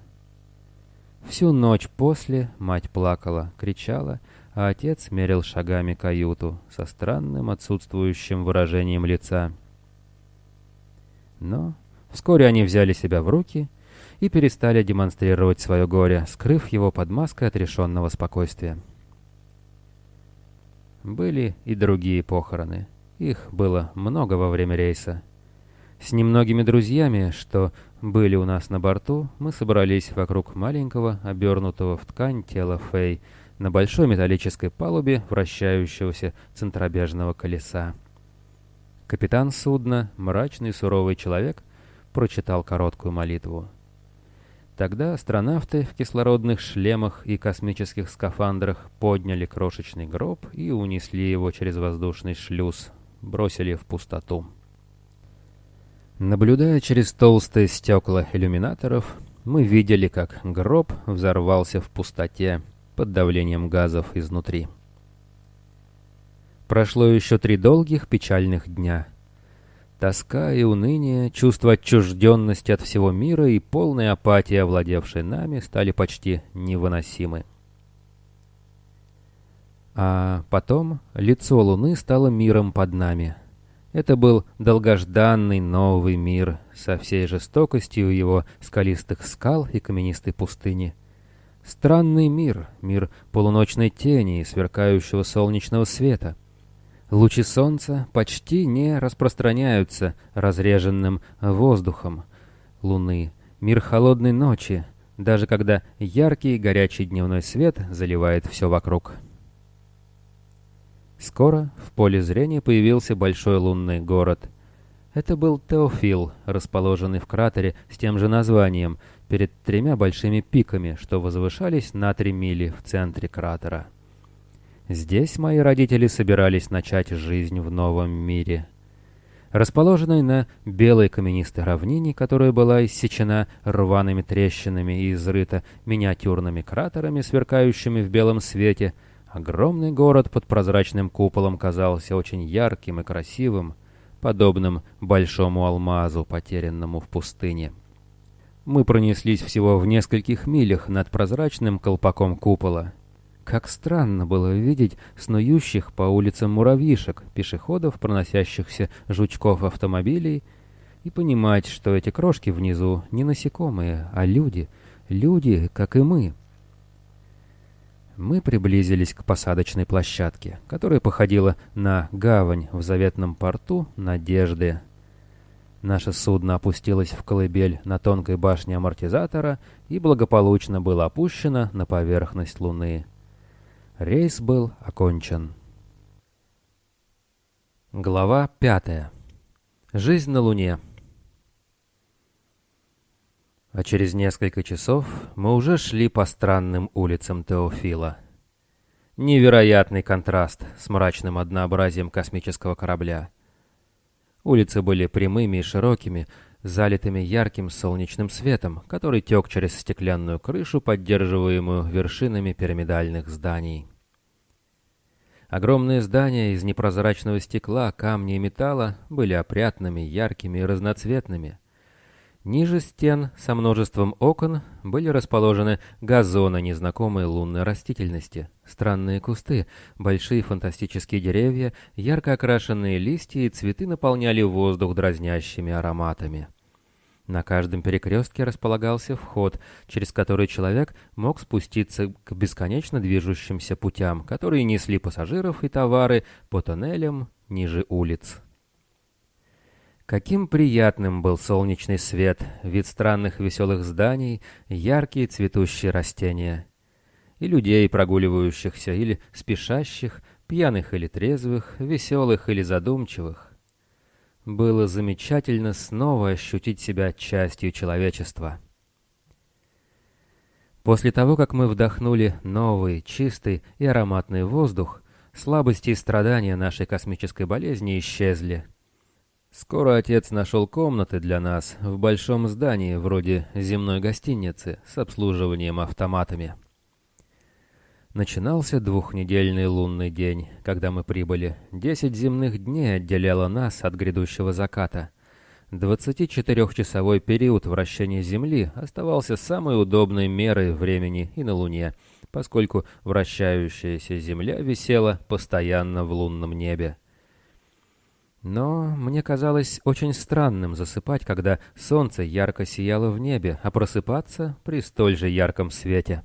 Всю ночь после мать плакала, кричала, а отец мерил шагами каюту со странным отсутствующим выражением лица. Но вскоре они взяли себя в руки и перестали демонстрировать свое горе, скрыв его под маской отрешенного спокойствия. Были и другие похороны. Их было много во время рейса. С немногими друзьями, что были у нас на борту, мы собрались вокруг маленького, обернутого в ткань тела Фэй, на большой металлической палубе вращающегося центробежного колеса. Капитан судна, мрачный суровый человек, прочитал короткую молитву. Тогда астронавты в кислородных шлемах и космических скафандрах подняли крошечный гроб и унесли его через воздушный шлюз, бросили в пустоту. Наблюдая через толстые стекла иллюминаторов, мы видели, как гроб взорвался в пустоте под давлением газов изнутри. Прошло еще три долгих печальных дня — Тоска и уныние, чувство отчужденности от всего мира и полная апатия, овладевшие нами, стали почти невыносимы. А потом лицо Луны стало миром под нами. Это был долгожданный новый мир со всей жестокостью его скалистых скал и каменистой пустыни. Странный мир, мир полуночной тени и сверкающего солнечного света — Лучи солнца почти не распространяются разреженным воздухом луны. Мир холодной ночи, даже когда яркий горячий дневной свет заливает все вокруг. Скоро в поле зрения появился большой лунный город. Это был Теофил, расположенный в кратере с тем же названием, перед тремя большими пиками, что возвышались на три мили в центре кратера. Здесь мои родители собирались начать жизнь в новом мире. Расположенной на белой каменистой равнине, которая была иссечена рваными трещинами и изрыта миниатюрными кратерами, сверкающими в белом свете, огромный город под прозрачным куполом казался очень ярким и красивым, подобным большому алмазу, потерянному в пустыне. Мы пронеслись всего в нескольких милях над прозрачным колпаком купола. Как странно было видеть снующих по улицам муравьишек, пешеходов, проносящихся жучков автомобилей, и понимать, что эти крошки внизу не насекомые, а люди, люди, как и мы. Мы приблизились к посадочной площадке, которая походила на гавань в заветном порту Надежды. Наше судно опустилось в колыбель на тонкой башне амортизатора и благополучно было опущено на поверхность Луны. Рейс был окончен. Глава пятая. Жизнь на Луне. А через несколько часов мы уже шли по странным улицам Теофила. Невероятный контраст с мрачным однообразием космического корабля. Улицы были прямыми и широкими, залитыми ярким солнечным светом, который тек через стеклянную крышу, поддерживаемую вершинами пирамидальных зданий. Огромные здания из непрозрачного стекла, камня и металла были опрятными, яркими и разноцветными — Ниже стен со множеством окон были расположены газоны незнакомой лунной растительности, странные кусты, большие фантастические деревья, ярко окрашенные листья и цветы наполняли воздух дразнящими ароматами. На каждом перекрестке располагался вход, через который человек мог спуститься к бесконечно движущимся путям, которые несли пассажиров и товары по тоннелям ниже улиц. Каким приятным был солнечный свет, вид странных веселых зданий, яркие цветущие растения. И людей, прогуливающихся или спешащих, пьяных или трезвых, веселых или задумчивых. Было замечательно снова ощутить себя частью человечества. После того, как мы вдохнули новый, чистый и ароматный воздух, слабости и страдания нашей космической болезни исчезли — Скоро отец нашел комнаты для нас в большом здании вроде земной гостиницы с обслуживанием автоматами. Начинался двухнедельный лунный день, когда мы прибыли. Десять земных дней отделяло нас от грядущего заката. 24-часовой период вращения Земли оставался самой удобной мерой времени и на Луне, поскольку вращающаяся Земля висела постоянно в лунном небе. Но мне казалось очень странным засыпать, когда солнце ярко сияло в небе, а просыпаться при столь же ярком свете.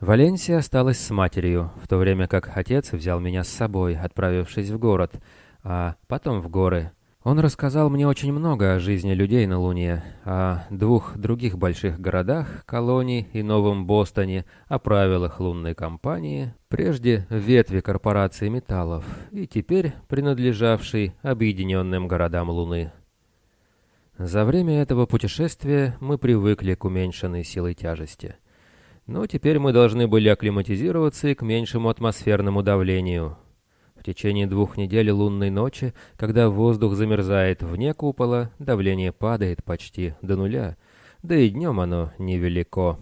Валенсия осталась с матерью, в то время как отец взял меня с собой, отправившись в город, а потом в горы, он рассказал мне очень много о жизни людей на Луне, о двух других больших городах, колонии и Новом Бостоне, о правилах лунной компании, прежде ветви корпорации металлов и теперь принадлежавшей объединенным городам Луны. За время этого путешествия мы привыкли к уменьшенной силой тяжести. Но теперь мы должны были акклиматизироваться и к меньшему атмосферному давлению, течение двух недель лунной ночи, когда воздух замерзает вне купола, давление падает почти до нуля, да и днем оно невелико.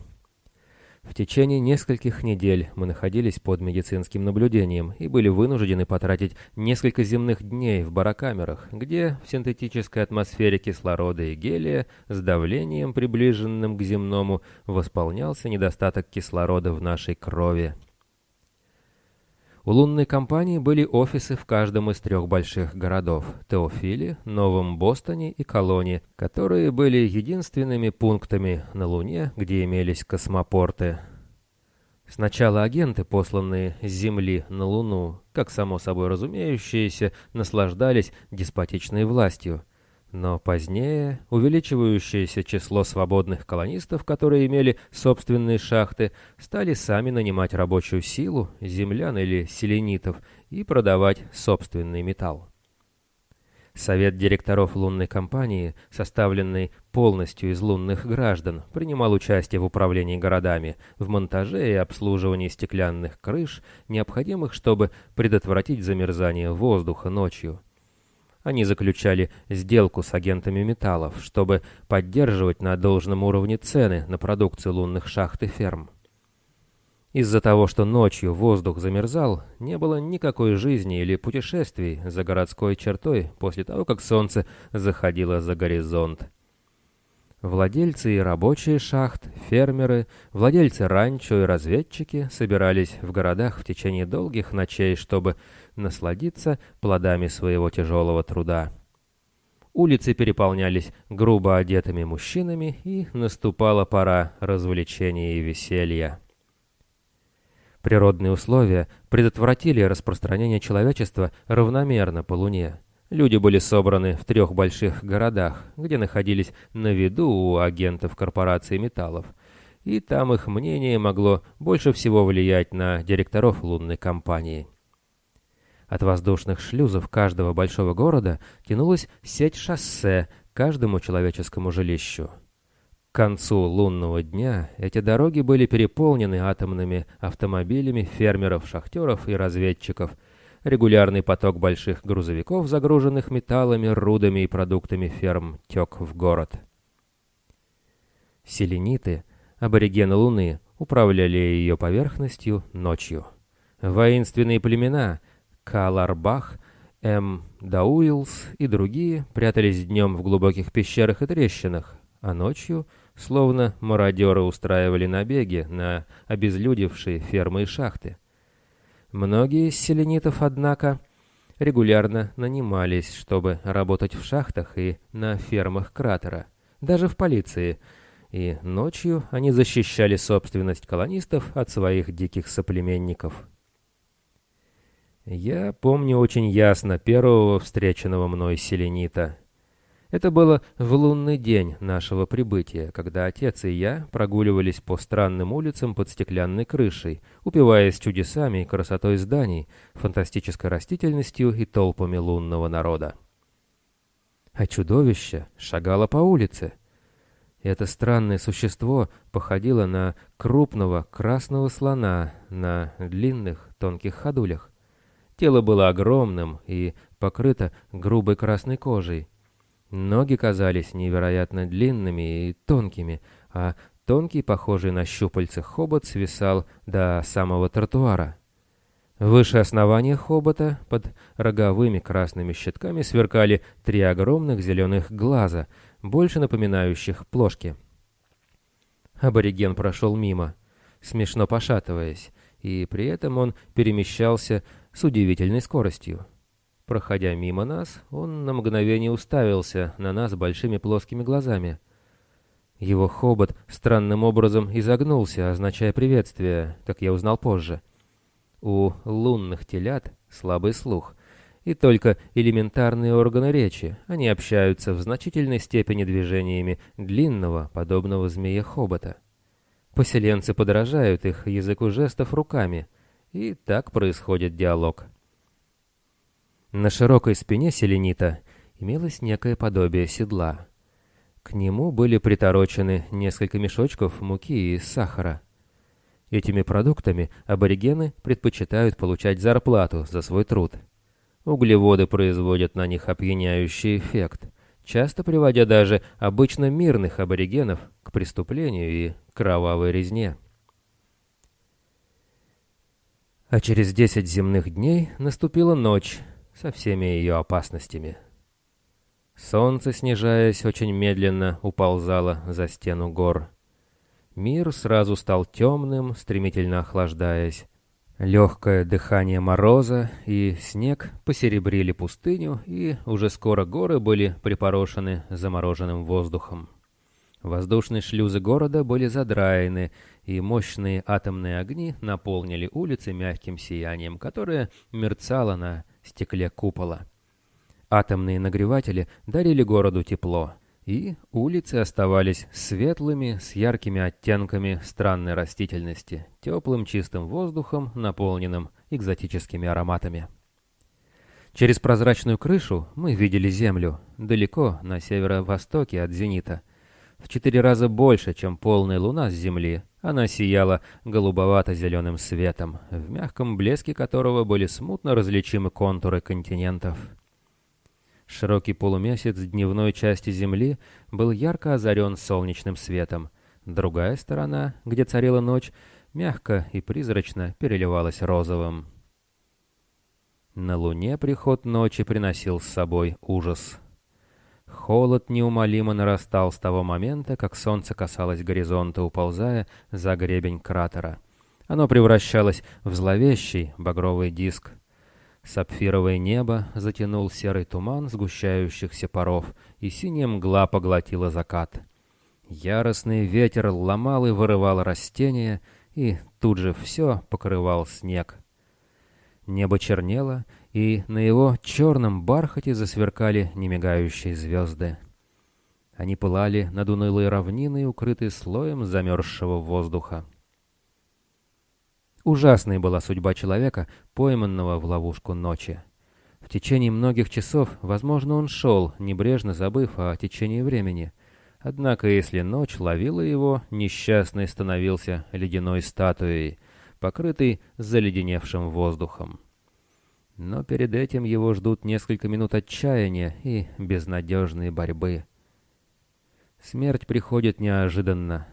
В течение нескольких недель мы находились под медицинским наблюдением и были вынуждены потратить несколько земных дней в барокамерах, где в синтетической атмосфере кислорода и гелия с давлением, приближенным к земному, восполнялся недостаток кислорода в нашей крови. У лунной компании были офисы в каждом из трех больших городов – Теофиле, Новом Бостоне и Колонии, которые были единственными пунктами на Луне, где имелись космопорты. Сначала агенты, посланные с Земли на Луну, как само собой разумеющиеся, наслаждались деспотичной властью – но позднее увеличивающееся число свободных колонистов, которые имели собственные шахты, стали сами нанимать рабочую силу, землян или селенитов, и продавать собственный металл. Совет директоров лунной компании, составленный полностью из лунных граждан, принимал участие в управлении городами, в монтаже и обслуживании стеклянных крыш, необходимых, чтобы предотвратить замерзание воздуха ночью. Они заключали сделку с агентами металлов, чтобы поддерживать на должном уровне цены на продукцию лунных шахт и ферм. Из-за того, что ночью воздух замерзал, не было никакой жизни или путешествий за городской чертой после того, как солнце заходило за горизонт. Владельцы и рабочие шахт, фермеры, владельцы ранчо и разведчики собирались в городах в течение долгих ночей, чтобы насладиться плодами своего тяжелого труда. Улицы переполнялись грубо одетыми мужчинами, и наступала пора развлечения и веселья. Природные условия предотвратили распространение человечества равномерно по Луне. Люди были собраны в трех больших городах, где находились на виду у агентов корпорации металлов, и там их мнение могло больше всего влиять на директоров лунной компании. От воздушных шлюзов каждого большого города тянулась сеть шоссе каждому человеческому жилищу. К концу лунного дня эти дороги были переполнены атомными автомобилями фермеров, шахтеров и разведчиков. Регулярный поток больших грузовиков, загруженных металлами, рудами и продуктами ферм, тек в город. Селениты, аборигены Луны, управляли ее поверхностью ночью. Воинственные племена — Каларбах, М. Дауилс и другие прятались днем в глубоких пещерах и трещинах, а ночью, словно мародеры, устраивали набеги на обезлюдевшие фермы и шахты. Многие из селенитов, однако, регулярно нанимались, чтобы работать в шахтах и на фермах кратера, даже в полиции, и ночью они защищали собственность колонистов от своих диких соплеменников. Я помню очень ясно первого встреченного мной селенита. Это было в лунный день нашего прибытия, когда отец и я прогуливались по странным улицам под стеклянной крышей, упиваясь чудесами и красотой зданий, фантастической растительностью и толпами лунного народа. А чудовище шагало по улице. Это странное существо походило на крупного красного слона на длинных тонких ходулях. Тело было огромным и покрыто грубой красной кожей. Ноги казались невероятно длинными и тонкими, а тонкий, похожий на щупальца хобот свисал до самого тротуара. Выше основания хобота, под роговыми красными щитками, сверкали три огромных зеленых глаза, больше напоминающих плошки. Абориген прошел мимо, смешно пошатываясь, и при этом он перемещался с удивительной скоростью. Проходя мимо нас, он на мгновение уставился на нас большими плоскими глазами. Его хобот странным образом изогнулся, означая приветствие, как я узнал позже. У лунных телят слабый слух, и только элементарные органы речи, они общаются в значительной степени движениями длинного, подобного змея хобота. Поселенцы подражают их языку жестов руками, и так происходит диалог. На широкой спине селенита имелось некое подобие седла. К нему были приторочены несколько мешочков муки и сахара. Этими продуктами аборигены предпочитают получать зарплату за свой труд. Углеводы производят на них опьяняющий эффект, часто приводя даже обычно мирных аборигенов к преступлению и кровавой резне. А через десять земных дней наступила ночь со всеми ее опасностями. Солнце, снижаясь очень медленно, уползало за стену гор. Мир сразу стал темным, стремительно охлаждаясь. Легкое дыхание мороза и снег посеребрили пустыню, и уже скоро горы были припорошены замороженным воздухом. Воздушные шлюзы города были задраены, и мощные атомные огни наполнили улицы мягким сиянием, которое мерцало на стекле купола. Атомные нагреватели дарили городу тепло, и улицы оставались светлыми, с яркими оттенками странной растительности, теплым чистым воздухом, наполненным экзотическими ароматами. Через прозрачную крышу мы видели землю, далеко на северо-востоке от зенита — в четыре раза больше, чем полная луна с Земли. Она сияла голубовато-зеленым светом, в мягком блеске которого были смутно различимы контуры континентов. Широкий полумесяц дневной части Земли был ярко озарен солнечным светом. Другая сторона, где царила ночь, мягко и призрачно переливалась розовым. На Луне приход ночи приносил с собой ужас. Холод неумолимо нарастал с того момента, как солнце касалось горизонта, уползая за гребень кратера. Оно превращалось в зловещий багровый диск. Сапфировое небо затянул серый туман сгущающихся паров, и синяя мгла поглотила закат. Яростный ветер ломал и вырывал растения, и тут же все покрывал снег. Небо чернело, и на его черном бархате засверкали немигающие звезды. Они пылали над унылой равниной, укрытой слоем замерзшего воздуха. Ужасной была судьба человека, пойманного в ловушку ночи. В течение многих часов, возможно, он шел, небрежно забыв о течении времени. Однако, если ночь ловила его, несчастный становился ледяной статуей, покрытой заледеневшим воздухом. Но перед этим его ждут несколько минут отчаяния и безнадежной борьбы. Смерть приходит неожиданно.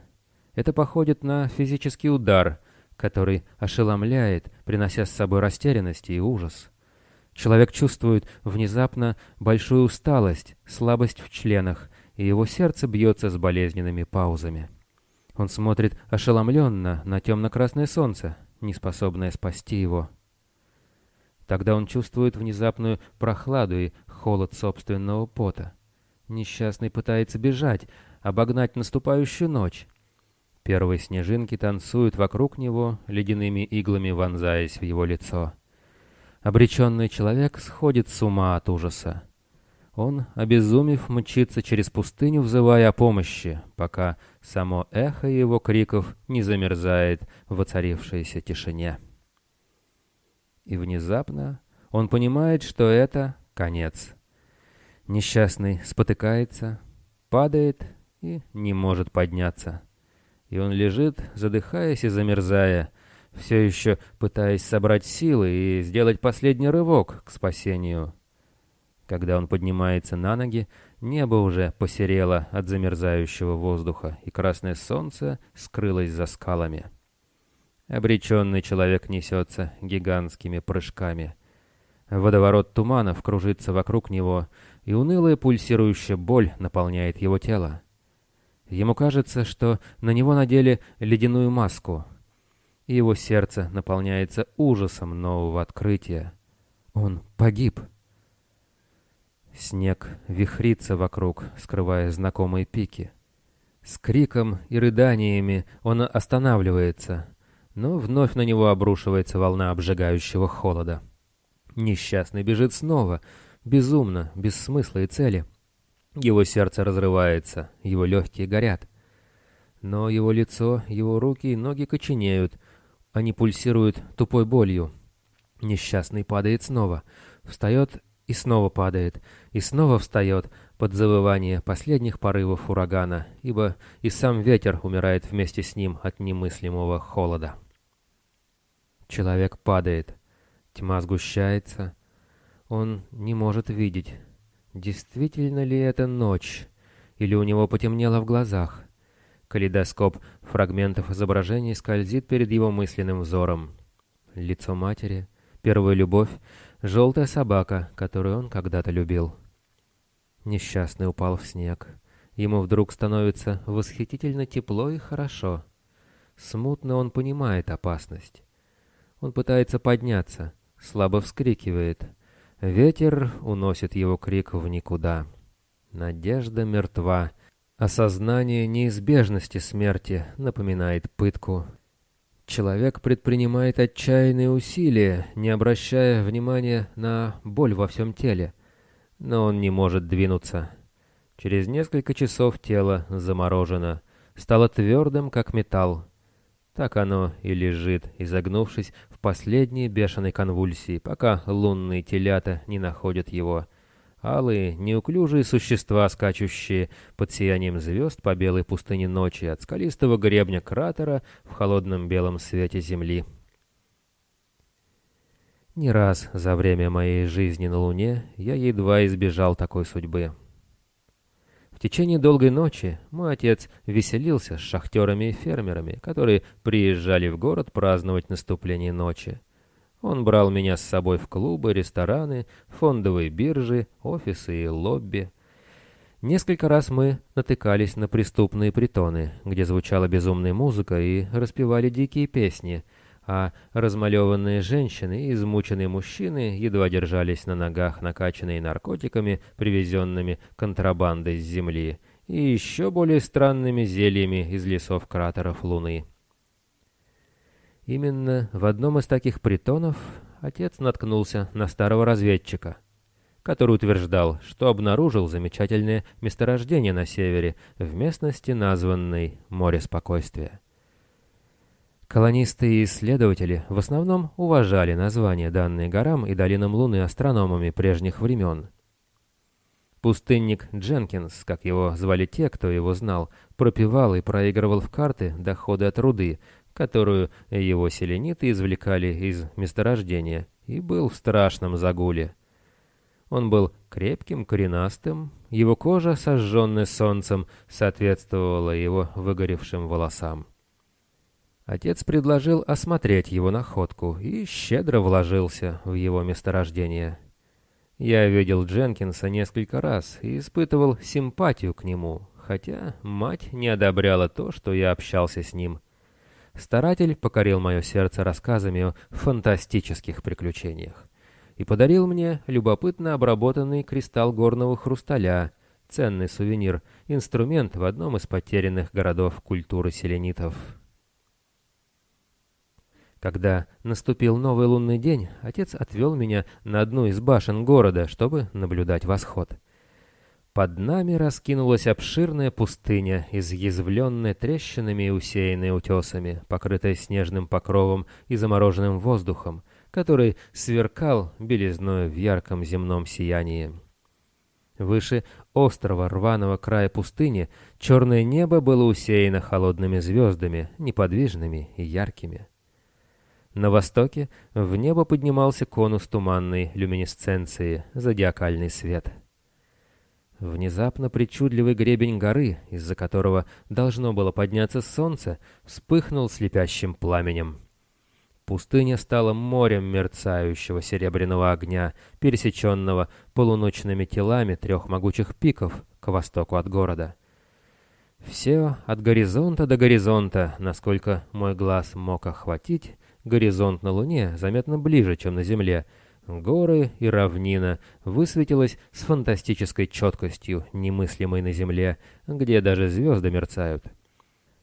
Это походит на физический удар — который ошеломляет, принося с собой растерянность и ужас. Человек чувствует внезапно большую усталость, слабость в членах, и его сердце бьется с болезненными паузами. Он смотрит ошеломленно на темно-красное солнце, не способное спасти его. Тогда он чувствует внезапную прохладу и холод собственного пота. Несчастный пытается бежать, обогнать наступающую ночь, Первые снежинки танцуют вокруг него, ледяными иглами вонзаясь в его лицо. Обреченный человек сходит с ума от ужаса. Он, обезумев, мчится через пустыню, взывая о помощи, пока само эхо его криков не замерзает в воцарившейся тишине. И внезапно он понимает, что это конец. Несчастный спотыкается, падает и не может подняться и он лежит, задыхаясь и замерзая, все еще пытаясь собрать силы и сделать последний рывок к спасению. Когда он поднимается на ноги, небо уже посерело от замерзающего воздуха, и красное солнце скрылось за скалами. Обреченный человек несется гигантскими прыжками. Водоворот туманов кружится вокруг него, и унылая пульсирующая боль наполняет его тело. Ему кажется, что на него надели ледяную маску, и его сердце наполняется ужасом нового открытия. Он погиб. Снег вихрится вокруг, скрывая знакомые пики. С криком и рыданиями он останавливается, но вновь на него обрушивается волна обжигающего холода. Несчастный бежит снова, безумно, без смысла и цели. Его сердце разрывается, его легкие горят. Но его лицо, его руки и ноги коченеют. Они пульсируют тупой болью. Несчастный падает снова, встает и снова падает, и снова встает под завывание последних порывов урагана, ибо и сам ветер умирает вместе с ним от немыслимого холода. Человек падает, тьма сгущается, он не может видеть. Действительно ли это ночь? Или у него потемнело в глазах? Калейдоскоп фрагментов изображений скользит перед его мысленным взором. Лицо матери, первая любовь, желтая собака, которую он когда-то любил. Несчастный упал в снег. Ему вдруг становится восхитительно тепло и хорошо. Смутно он понимает опасность. Он пытается подняться, слабо вскрикивает — Ветер уносит его крик в никуда. Надежда мертва. Осознание неизбежности смерти напоминает пытку. Человек предпринимает отчаянные усилия, не обращая внимания на боль во всем теле. Но он не может двинуться. Через несколько часов тело заморожено, стало твердым, как металл. Так оно и лежит, изогнувшись в последней бешеной конвульсии, пока лунные телята не находят его. Алые, неуклюжие существа, скачущие под сиянием звезд по белой пустыне ночи от скалистого гребня кратера в холодном белом свете земли. Не раз за время моей жизни на Луне я едва избежал такой судьбы. В течение долгой ночи мой отец веселился с шахтерами и фермерами, которые приезжали в город праздновать наступление ночи. Он брал меня с собой в клубы, рестораны, фондовые биржи, офисы и лобби. Несколько раз мы натыкались на преступные притоны, где звучала безумная музыка и распевали дикие песни, а размалеванные женщины и измученные мужчины едва держались на ногах, накачанные наркотиками, привезенными контрабандой с земли, и еще более странными зельями из лесов кратеров Луны. Именно в одном из таких притонов отец наткнулся на старого разведчика, который утверждал, что обнаружил замечательное месторождение на севере в местности, названной «Море спокойствия». Колонисты и исследователи в основном уважали названия, данные горам и долинам Луны астрономами прежних времен. Пустынник Дженкинс, как его звали те, кто его знал, пропивал и проигрывал в карты доходы от руды, которую его селениты извлекали из месторождения, и был в страшном загуле. Он был крепким, коренастым, его кожа, сожженная солнцем, соответствовала его выгоревшим волосам. Отец предложил осмотреть его находку и щедро вложился в его месторождение. Я видел Дженкинса несколько раз и испытывал симпатию к нему, хотя мать не одобряла то, что я общался с ним — Старатель покорил мое сердце рассказами о фантастических приключениях и подарил мне любопытно обработанный кристалл горного хрусталя, ценный сувенир, инструмент в одном из потерянных городов культуры селенитов. Когда наступил новый лунный день, отец отвел меня на одну из башен города, чтобы наблюдать восход. Под нами раскинулась обширная пустыня, изъязвленная трещинами и усеянная утесами, покрытая снежным покровом и замороженным воздухом, который сверкал белизной в ярком земном сиянии. Выше острова рваного края пустыни черное небо было усеяно холодными звездами, неподвижными и яркими. На востоке в небо поднимался конус туманной люминесценции, зодиакальный свет — Внезапно причудливый гребень горы, из-за которого должно было подняться солнце, вспыхнул слепящим пламенем. Пустыня стала морем мерцающего серебряного огня, пересеченного полуночными телами трех могучих пиков к востоку от города. Все от горизонта до горизонта, насколько мой глаз мог охватить, горизонт на Луне заметно ближе, чем на Земле — Горы и равнина высветилась с фантастической четкостью, немыслимой на земле, где даже звезды мерцают.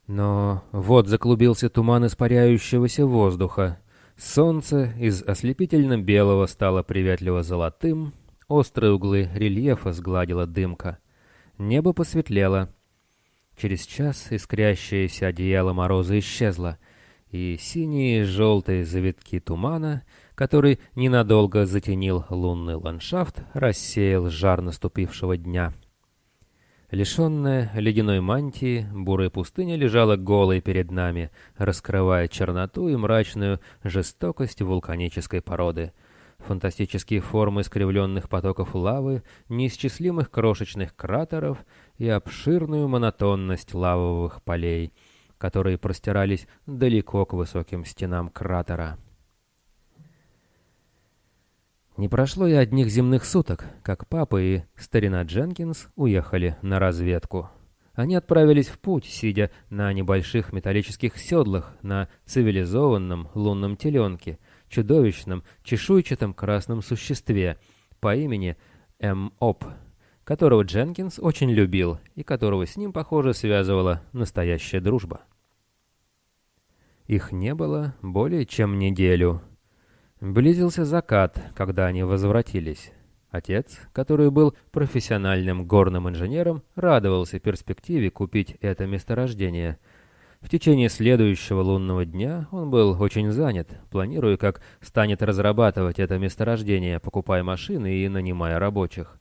Но вот заклубился туман испаряющегося воздуха. Солнце из ослепительно белого стало приветливо золотым, острые углы рельефа сгладила дымка. Небо посветлело. Через час искрящееся одеяло мороза исчезло, и синие и желтые завитки тумана — который ненадолго затенил лунный ландшафт, рассеял жар наступившего дня. Лишенная ледяной мантии, бурая пустыня лежала голой перед нами, раскрывая черноту и мрачную жестокость вулканической породы. Фантастические формы искривленных потоков лавы, неисчислимых крошечных кратеров и обширную монотонность лавовых полей, которые простирались далеко к высоким стенам кратера. Не прошло и одних земных суток, как папа и старина Дженкинс уехали на разведку. Они отправились в путь, сидя на небольших металлических седлах на цивилизованном лунном теленке, чудовищном, чешуйчатом красном существе по имени М.Оп, которого Дженкинс очень любил и которого с ним, похоже, связывала настоящая дружба. Их не было более чем неделю, Близился закат, когда они возвратились. Отец, который был профессиональным горным инженером, радовался перспективе купить это месторождение. В течение следующего лунного дня он был очень занят, планируя, как станет разрабатывать это месторождение, покупая машины и нанимая рабочих.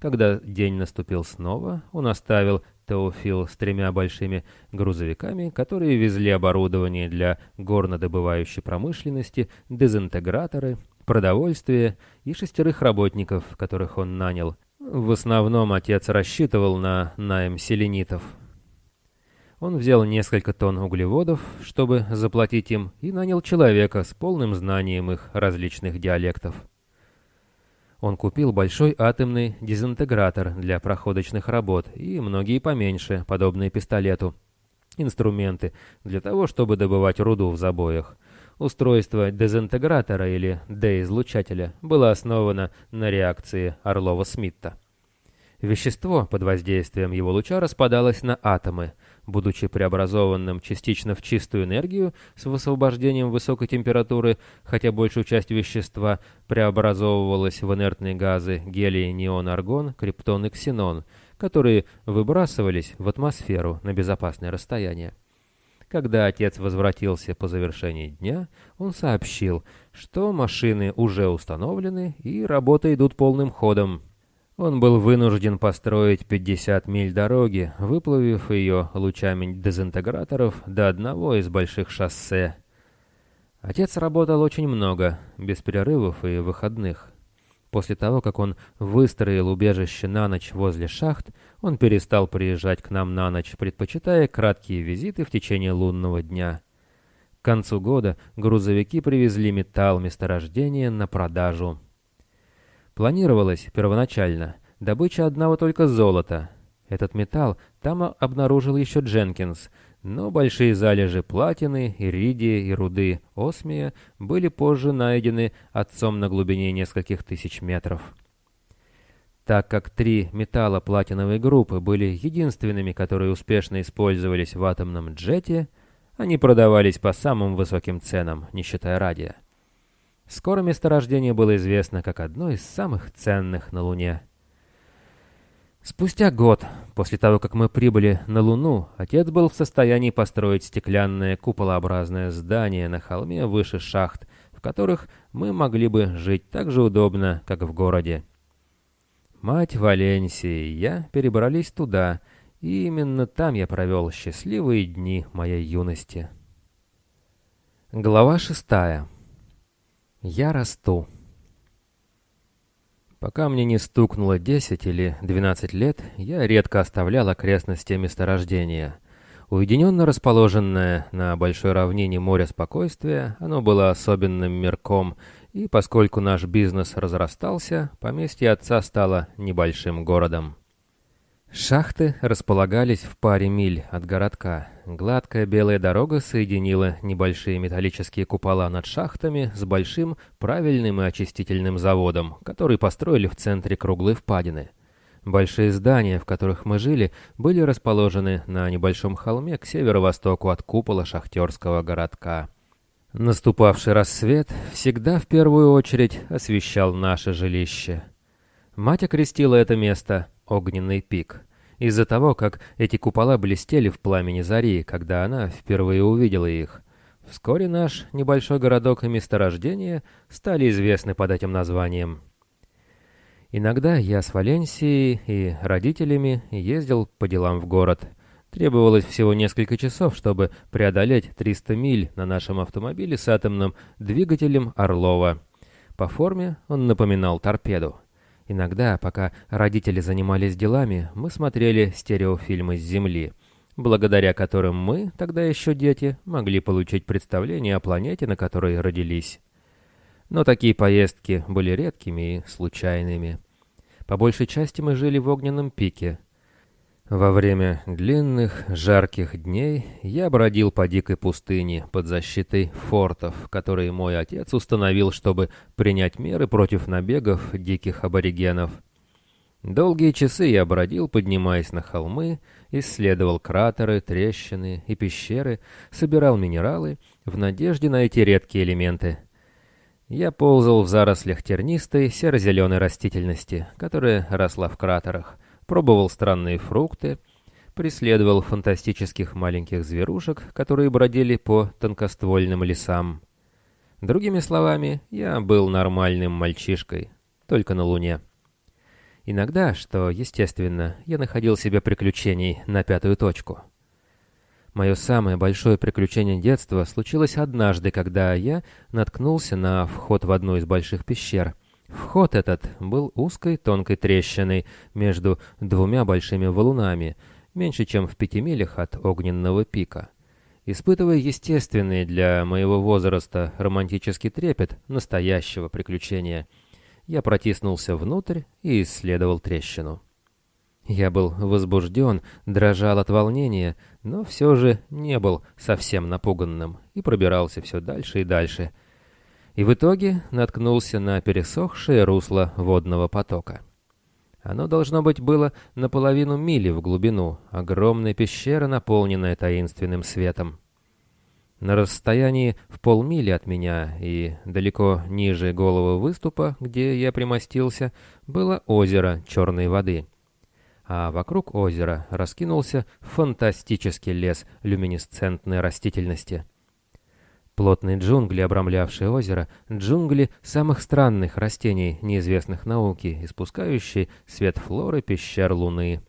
Когда день наступил снова, он оставил Теофил с тремя большими грузовиками, которые везли оборудование для горнодобывающей промышленности, дезинтеграторы, продовольствие и шестерых работников, которых он нанял. В основном отец рассчитывал на найм селенитов. Он взял несколько тонн углеводов, чтобы заплатить им, и нанял человека с полным знанием их различных диалектов. Он купил большой атомный дезинтегратор для проходочных работ и многие поменьше, подобные пистолету. Инструменты для того, чтобы добывать руду в забоях. Устройство дезинтегратора или D-излучателя было основано на реакции Орлова-Смитта. Вещество под воздействием его луча распадалось на атомы, будучи преобразованным частично в чистую энергию с высвобождением высокой температуры, хотя большую часть вещества преобразовывалась в инертные газы гелий, неон, аргон, криптон и ксенон, которые выбрасывались в атмосферу на безопасное расстояние. Когда отец возвратился по завершении дня, он сообщил, что машины уже установлены и работы идут полным ходом. Он был вынужден построить 50 миль дороги, выплавив ее лучами дезинтеграторов до одного из больших шоссе. Отец работал очень много, без перерывов и выходных. После того, как он выстроил убежище на ночь возле шахт, он перестал приезжать к нам на ночь, предпочитая краткие визиты в течение лунного дня. К концу года грузовики привезли металл месторождения на продажу. Планировалось первоначально добыча одного только золота. Этот металл там обнаружил еще Дженкинс, но большие залежи платины, иридия и руды осмия были позже найдены отцом на глубине нескольких тысяч метров. Так как три металла платиновой группы были единственными, которые успешно использовались в атомном джете, они продавались по самым высоким ценам, не считая радия. Скоро месторождение было известно как одно из самых ценных на Луне. Спустя год, после того, как мы прибыли на Луну, отец был в состоянии построить стеклянное куполообразное здание на холме выше шахт, в которых мы могли бы жить так же удобно, как в городе. Мать Валенсии и я перебрались туда, и именно там я провел счастливые дни моей юности. Глава шестая. Я расту. Пока мне не стукнуло 10 или 12 лет, я редко оставлял окрестности месторождения. Уединенно расположенное на большой равнине море спокойствия, оно было особенным мерком, и поскольку наш бизнес разрастался, поместье отца стало небольшим городом. Шахты располагались в паре миль от городка. Гладкая белая дорога соединила небольшие металлические купола над шахтами с большим правильным и очистительным заводом, который построили в центре круглой впадины. Большие здания, в которых мы жили, были расположены на небольшом холме к северо-востоку от купола шахтерского городка. Наступавший рассвет всегда в первую очередь освещал наше жилище. Мать окрестила это место огненный пик. Из-за того, как эти купола блестели в пламени зари, когда она впервые увидела их. Вскоре наш небольшой городок и месторождение стали известны под этим названием. Иногда я с Валенсией и родителями ездил по делам в город. Требовалось всего несколько часов, чтобы преодолеть 300 миль на нашем автомобиле с атомным двигателем Орлова. По форме он напоминал торпеду. Иногда, пока родители занимались делами, мы смотрели стереофильмы с Земли, благодаря которым мы, тогда еще дети, могли получить представление о планете, на которой родились. Но такие поездки были редкими и случайными. По большей части мы жили в огненном пике — во время длинных, жарких дней я бродил по дикой пустыне под защитой фортов, которые мой отец установил, чтобы принять меры против набегов диких аборигенов. Долгие часы я бродил, поднимаясь на холмы, исследовал кратеры, трещины и пещеры, собирал минералы в надежде найти редкие элементы. Я ползал в зарослях тернистой серо-зеленой растительности, которая росла в кратерах — пробовал странные фрукты, преследовал фантастических маленьких зверушек, которые бродили по тонкоствольным лесам. Другими словами, я был нормальным мальчишкой, только на Луне. Иногда, что естественно, я находил себе приключений на пятую точку. Мое самое большое приключение детства случилось однажды, когда я наткнулся на вход в одну из больших пещер — Вход этот был узкой тонкой трещиной между двумя большими валунами, меньше чем в пяти милях от огненного пика. Испытывая естественный для моего возраста романтический трепет настоящего приключения, я протиснулся внутрь и исследовал трещину. Я был возбужден, дрожал от волнения, но все же не был совсем напуганным и пробирался все дальше и дальше. И в итоге наткнулся на пересохшее русло водного потока. Оно, должно быть, было наполовину мили в глубину, огромная пещера, наполненная таинственным светом. На расстоянии в полмили от меня и далеко ниже головы выступа, где я примостился, было озеро черной воды. А вокруг озера раскинулся фантастический лес люминесцентной растительности. Плотные джунгли, обрамлявшие озеро, джунгли самых странных растений, неизвестных науке, испускающие свет флоры пещер Луны.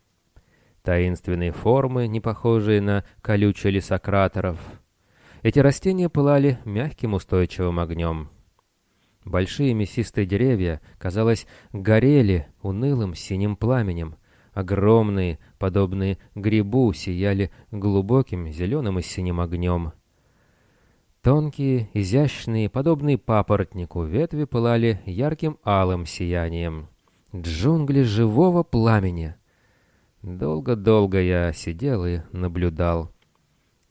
Таинственные формы, не похожие на колючие леса кратеров — эти растения пылали мягким устойчивым огнем. Большие мясистые деревья, казалось, горели унылым синим пламенем. Огромные, подобные грибу, сияли глубоким зеленым и синим огнем. Тонкие, изящные, подобные папоротнику, ветви пылали ярким алым сиянием. Джунгли живого пламени. Долго-долго я сидел и наблюдал.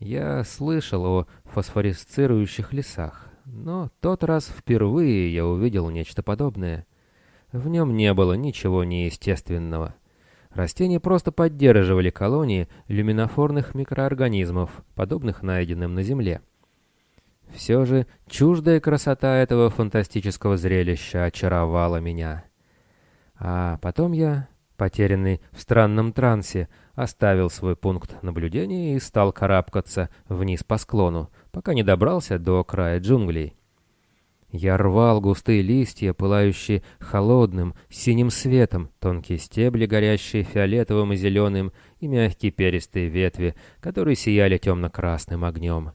Я слышал о фосфорисцирующих лесах, но тот раз впервые я увидел нечто подобное. В нем не было ничего неестественного. Растения просто поддерживали колонии люминофорных микроорганизмов, подобных найденным на Земле. Все же чуждая красота этого фантастического зрелища очаровала меня. А потом я, потерянный в странном трансе, оставил свой пункт наблюдения и стал карабкаться вниз по склону, пока не добрался до края джунглей. Я рвал густые листья, пылающие холодным, синим светом, тонкие стебли, горящие фиолетовым и зеленым, и мягкие перистые ветви, которые сияли темно-красным огнем.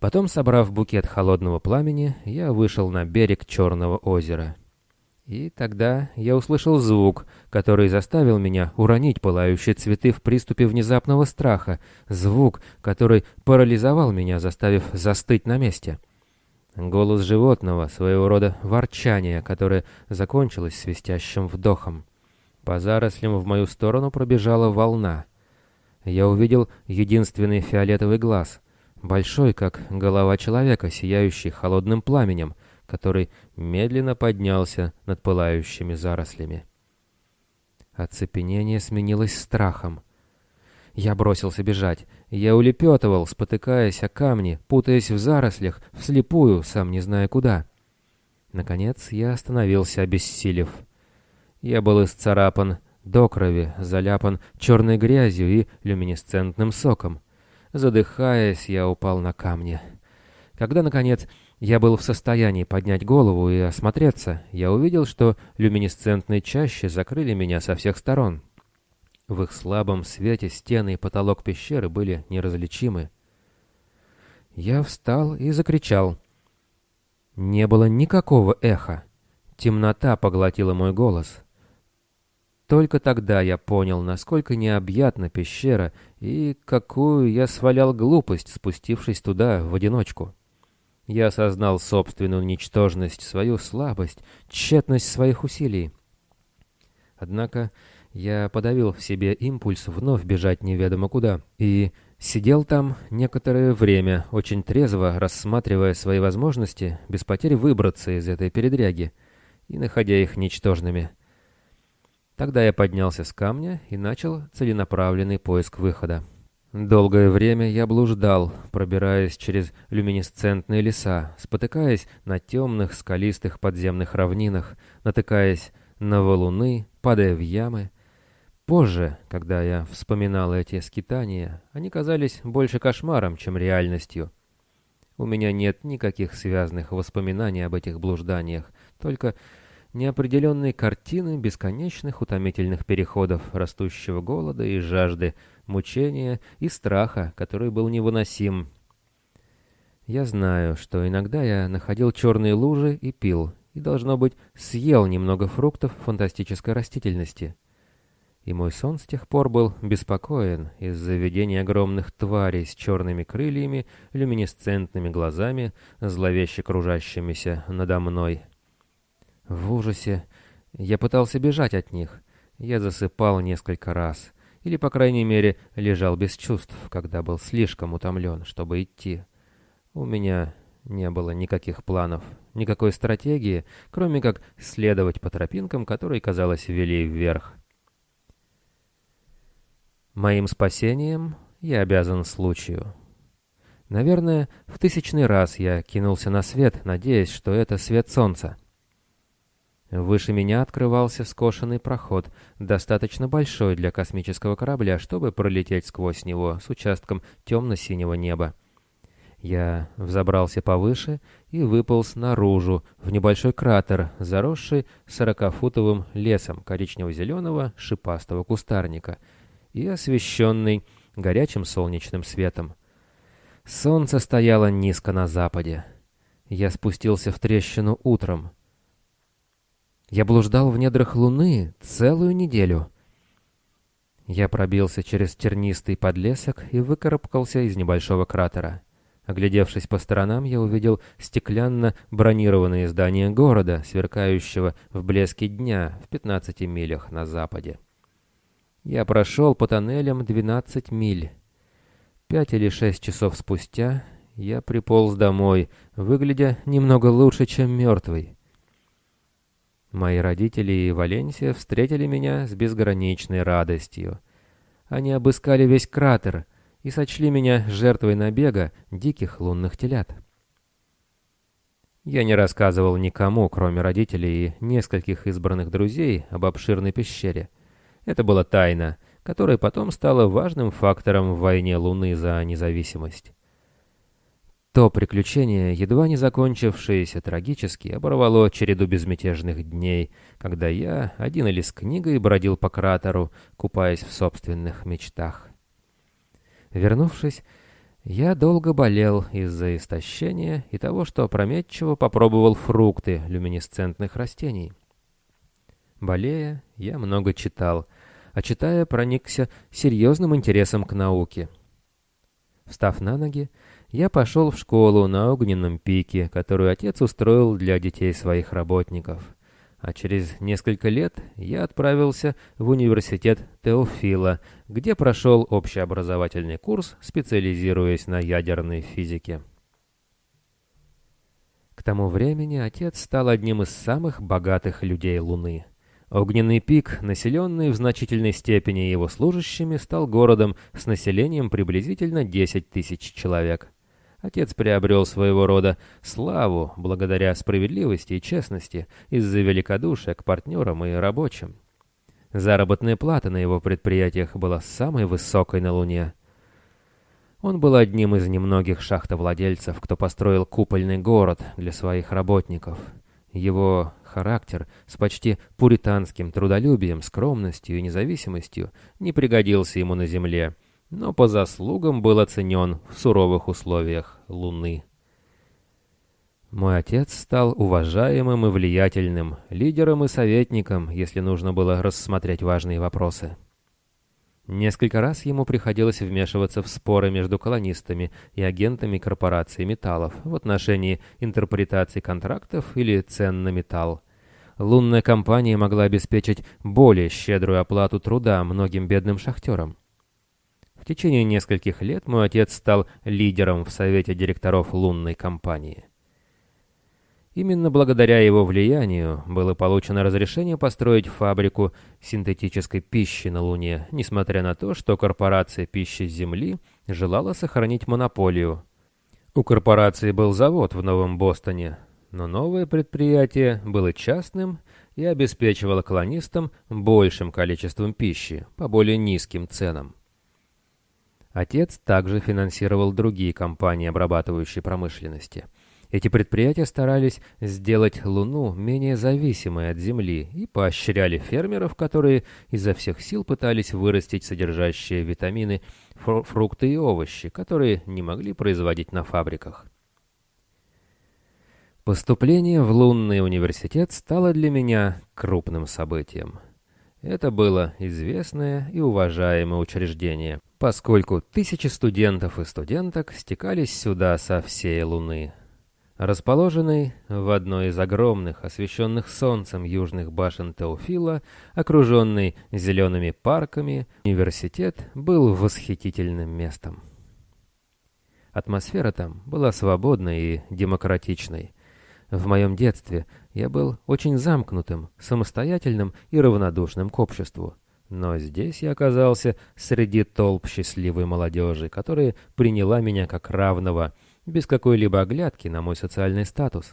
Потом, собрав букет холодного пламени, я вышел на берег Черного озера. И тогда я услышал звук, который заставил меня уронить пылающие цветы в приступе внезапного страха, звук, который парализовал меня, заставив застыть на месте. Голос животного, своего рода ворчание, которое закончилось свистящим вдохом. По зарослям в мою сторону пробежала волна. Я увидел единственный фиолетовый глаз, большой, как голова человека, сияющий холодным пламенем — который медленно поднялся над пылающими зарослями. Оцепенение сменилось страхом. Я бросился бежать. Я улепетывал, спотыкаясь о камни, путаясь в зарослях, вслепую, сам не зная куда. Наконец я остановился, обессилев. Я был исцарапан до крови, заляпан черной грязью и люминесцентным соком. Задыхаясь, я упал на камни. Когда, наконец, я был в состоянии поднять голову и осмотреться. Я увидел, что люминесцентные чащи закрыли меня со всех сторон. В их слабом свете стены и потолок пещеры были неразличимы. Я встал и закричал. Не было никакого эха. Темнота поглотила мой голос. Только тогда я понял, насколько необъятна пещера и какую я свалял глупость, спустившись туда в одиночку. Я осознал собственную ничтожность, свою слабость, тщетность своих усилий. Однако я подавил в себе импульс вновь бежать неведомо куда и сидел там некоторое время, очень трезво рассматривая свои возможности без потери выбраться из этой передряги и находя их ничтожными. Тогда я поднялся с камня и начал целенаправленный поиск выхода. Долгое время я блуждал, пробираясь через люминесцентные леса, спотыкаясь на темных скалистых подземных равнинах, натыкаясь на валуны, падая в ямы. Позже, когда я вспоминал эти скитания, они казались больше кошмаром, чем реальностью. У меня нет никаких связанных воспоминаний об этих блужданиях, только неопределенные картины бесконечных утомительных переходов, растущего голода и жажды, мучения и страха, который был невыносим. Я знаю, что иногда я находил черные лужи и пил, и, должно быть, съел немного фруктов фантастической растительности. И мой сон с тех пор был беспокоен из-за видения огромных тварей с черными крыльями, люминесцентными глазами, зловеще кружащимися надо мной. В ужасе я пытался бежать от них. Я засыпал несколько раз. Или, по крайней мере, лежал без чувств, когда был слишком утомлен, чтобы идти. У меня не было никаких планов, никакой стратегии, кроме как следовать по тропинкам, которые, казалось, вели вверх. Моим спасением я обязан случаю. Наверное, в тысячный раз я кинулся на свет, надеясь, что это свет солнца. Выше меня открывался скошенный проход, достаточно большой для космического корабля, чтобы пролететь сквозь него с участком темно-синего неба. Я взобрался повыше и выполз наружу, в небольшой кратер, заросший сорокафутовым лесом коричнево-зеленого шипастого кустарника и освещенный горячим солнечным светом. Солнце стояло низко на западе. Я спустился в трещину утром. Я блуждал в недрах Луны целую неделю. Я пробился через тернистый подлесок и выкарабкался из небольшого кратера. Оглядевшись по сторонам, я увидел стеклянно бронированные здания города, сверкающего в блеске дня в 15 милях на западе. Я прошел по тоннелям 12 миль. Пять или шесть часов спустя я приполз домой, выглядя немного лучше, чем мертвый. Мои родители и Валенсия встретили меня с безграничной радостью. Они обыскали весь кратер и сочли меня жертвой набега диких лунных телят. Я не рассказывал никому, кроме родителей и нескольких избранных друзей, об обширной пещере. Это была тайна, которая потом стала важным фактором в войне Луны за независимость. То приключение, едва не закончившееся трагически, оборвало череду безмятежных дней, когда я, один или с книгой, бродил по кратеру, купаясь в собственных мечтах. Вернувшись, я долго болел из-за истощения и того, что опрометчиво попробовал фрукты люминесцентных растений. Болея, я много читал, а читая, проникся серьезным интересом к науке. Встав на ноги, я пошел в школу на огненном пике, которую отец устроил для детей своих работников. А через несколько лет я отправился в университет Теофила, где прошел общеобразовательный курс, специализируясь на ядерной физике. К тому времени отец стал одним из самых богатых людей Луны. Огненный пик, населенный в значительной степени его служащими, стал городом с населением приблизительно 10 тысяч человек. Отец приобрел своего рода славу благодаря справедливости и честности из-за великодушия к партнерам и рабочим. Заработная плата на его предприятиях была самой высокой на Луне. Он был одним из немногих шахтовладельцев, кто построил купольный город для своих работников. Его характер с почти пуританским трудолюбием, скромностью и независимостью не пригодился ему на земле — но по заслугам был оценен в суровых условиях Луны. Мой отец стал уважаемым и влиятельным, лидером и советником, если нужно было рассмотреть важные вопросы. Несколько раз ему приходилось вмешиваться в споры между колонистами и агентами корпорации металлов в отношении интерпретации контрактов или цен на металл. Лунная компания могла обеспечить более щедрую оплату труда многим бедным шахтерам течение нескольких лет мой отец стал лидером в совете директоров лунной компании. Именно благодаря его влиянию было получено разрешение построить фабрику синтетической пищи на Луне, несмотря на то, что корпорация пищи Земли желала сохранить монополию. У корпорации был завод в Новом Бостоне, но новое предприятие было частным и обеспечивало колонистам большим количеством пищи по более низким ценам. Отец также финансировал другие компании обрабатывающей промышленности. Эти предприятия старались сделать Луну менее зависимой от Земли и поощряли фермеров, которые изо всех сил пытались вырастить содержащие витамины фрукты и овощи, которые не могли производить на фабриках. Поступление в лунный университет стало для меня крупным событием. Это было известное и уважаемое учреждение, поскольку тысячи студентов и студенток стекались сюда со всей Луны. Расположенный в одной из огромных, освещенных солнцем южных башен Теофила, окруженный зелеными парками, университет был восхитительным местом. Атмосфера там была свободной и демократичной. В моем детстве я был очень замкнутым, самостоятельным и равнодушным к обществу. Но здесь я оказался среди толп счастливой молодежи, которая приняла меня как равного – без какой-либо оглядки на мой социальный статус.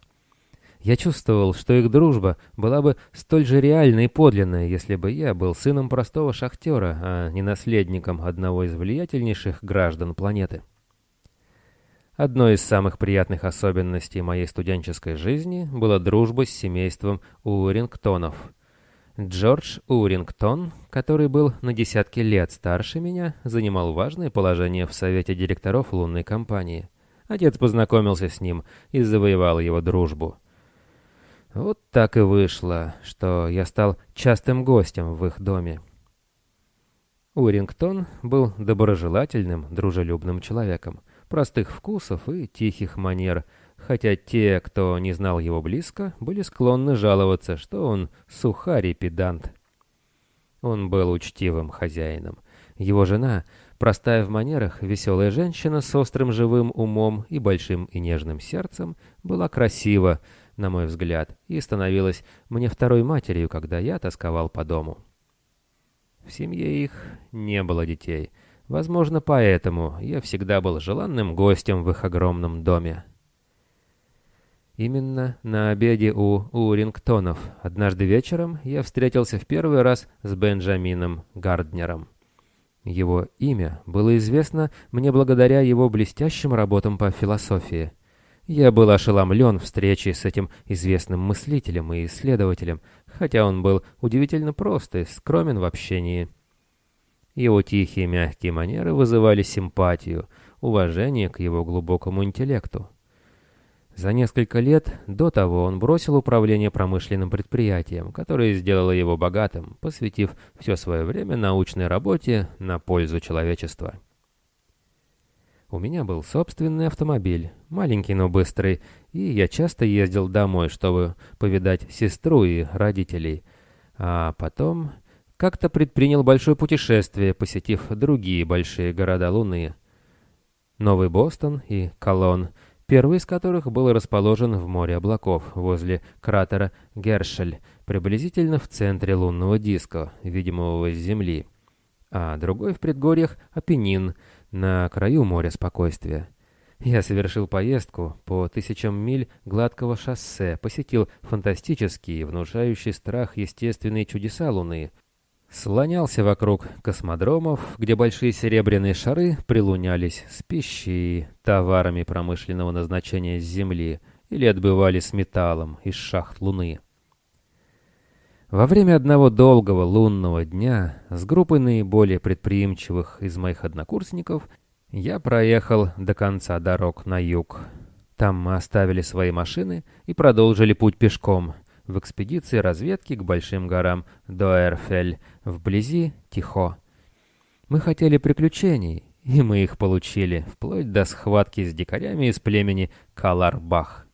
Я чувствовал, что их дружба была бы столь же реальной и подлинной, если бы я был сыном простого шахтера, а не наследником одного из влиятельнейших граждан планеты. Одной из самых приятных особенностей моей студенческой жизни была дружба с семейством Урингтонов. Джордж Урингтон, который был на десятки лет старше меня, занимал важное положение в совете директоров лунной компании. Отец познакомился с ним и завоевал его дружбу. Вот так и вышло, что я стал частым гостем в их доме. Урингтон был доброжелательным, дружелюбным человеком, простых вкусов и тихих манер, хотя те, кто не знал его близко, были склонны жаловаться, что он сухарь и педант. Он был учтивым хозяином. Его жена Простая в манерах, веселая женщина с острым живым умом и большим и нежным сердцем была красива, на мой взгляд, и становилась мне второй матерью, когда я тосковал по дому. В семье их не было детей. Возможно, поэтому я всегда был желанным гостем в их огромном доме. Именно на обеде у Урингтонов однажды вечером я встретился в первый раз с Бенджамином Гарднером. Его имя было известно мне благодаря его блестящим работам по философии. Я был ошеломлен встречей с этим известным мыслителем и исследователем, хотя он был удивительно прост и скромен в общении. Его тихие мягкие манеры вызывали симпатию, уважение к его глубокому интеллекту. За несколько лет до того он бросил управление промышленным предприятием, которое сделало его богатым, посвятив все свое время научной работе на пользу человечества. У меня был собственный автомобиль, маленький, но быстрый, и я часто ездил домой, чтобы повидать сестру и родителей. А потом как-то предпринял большое путешествие, посетив другие большие города Луны. Новый Бостон и Колон — первый из которых был расположен в море облаков, возле кратера Гершель, приблизительно в центре лунного диска, видимого с Земли, а другой в предгорьях Апеннин, на краю моря спокойствия. Я совершил поездку по тысячам миль гладкого шоссе, посетил фантастические, внушающие страх естественные чудеса Луны, Слонялся вокруг космодромов, где большие серебряные шары прилунялись с пищей, товарами промышленного назначения с Земли или отбывали с металлом из шахт Луны. Во время одного долгого лунного дня с группой наиболее предприимчивых из моих однокурсников я проехал до конца дорог на юг. Там мы оставили свои машины и продолжили путь пешком — в экспедиции разведки к большим горам Доэрфель, вблизи Тихо. Мы хотели приключений, и мы их получили, вплоть до схватки с дикарями из племени Каларбах.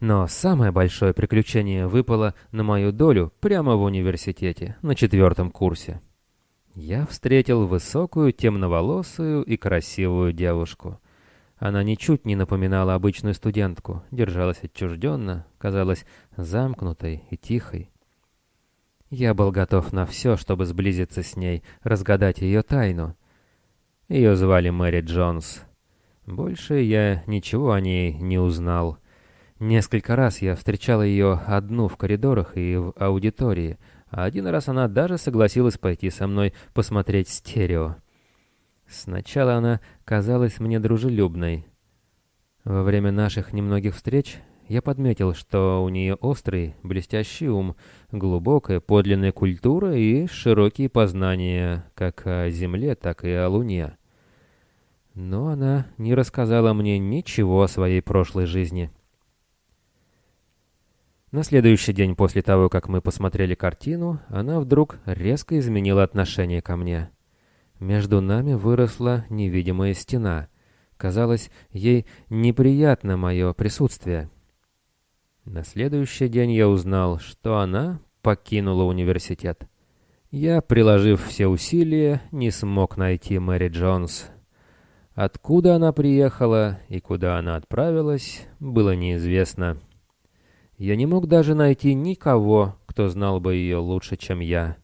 Но самое большое приключение выпало на мою долю прямо в университете, на четвертом курсе. Я встретил высокую, темноволосую и красивую девушку. Она ничуть не напоминала обычную студентку, держалась отчужденно, казалась замкнутой и тихой. Я был готов на все, чтобы сблизиться с ней, разгадать ее тайну. Ее звали Мэри Джонс. Больше я ничего о ней не узнал. Несколько раз я встречал ее одну в коридорах и в аудитории, а один раз она даже согласилась пойти со мной посмотреть стерео. Сначала она казалась мне дружелюбной. Во время наших немногих встреч я подметил, что у нее острый, блестящий ум, глубокая подлинная культура и широкие познания как о Земле, так и о Луне. Но она не рассказала мне ничего о своей прошлой жизни. На следующий день после того, как мы посмотрели картину, она вдруг резко изменила отношение ко мне. Между нами выросла невидимая стена. Казалось, ей неприятно мое присутствие. На следующий день я узнал, что она покинула университет. Я, приложив все усилия, не смог найти Мэри Джонс. Откуда она приехала и куда она отправилась, было неизвестно. Я не мог даже найти никого, кто знал бы ее лучше, чем я.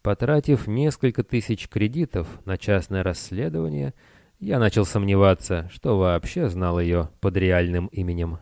Потратив несколько тысяч кредитов на частное расследование, я начал сомневаться, что вообще знал ее под реальным именем.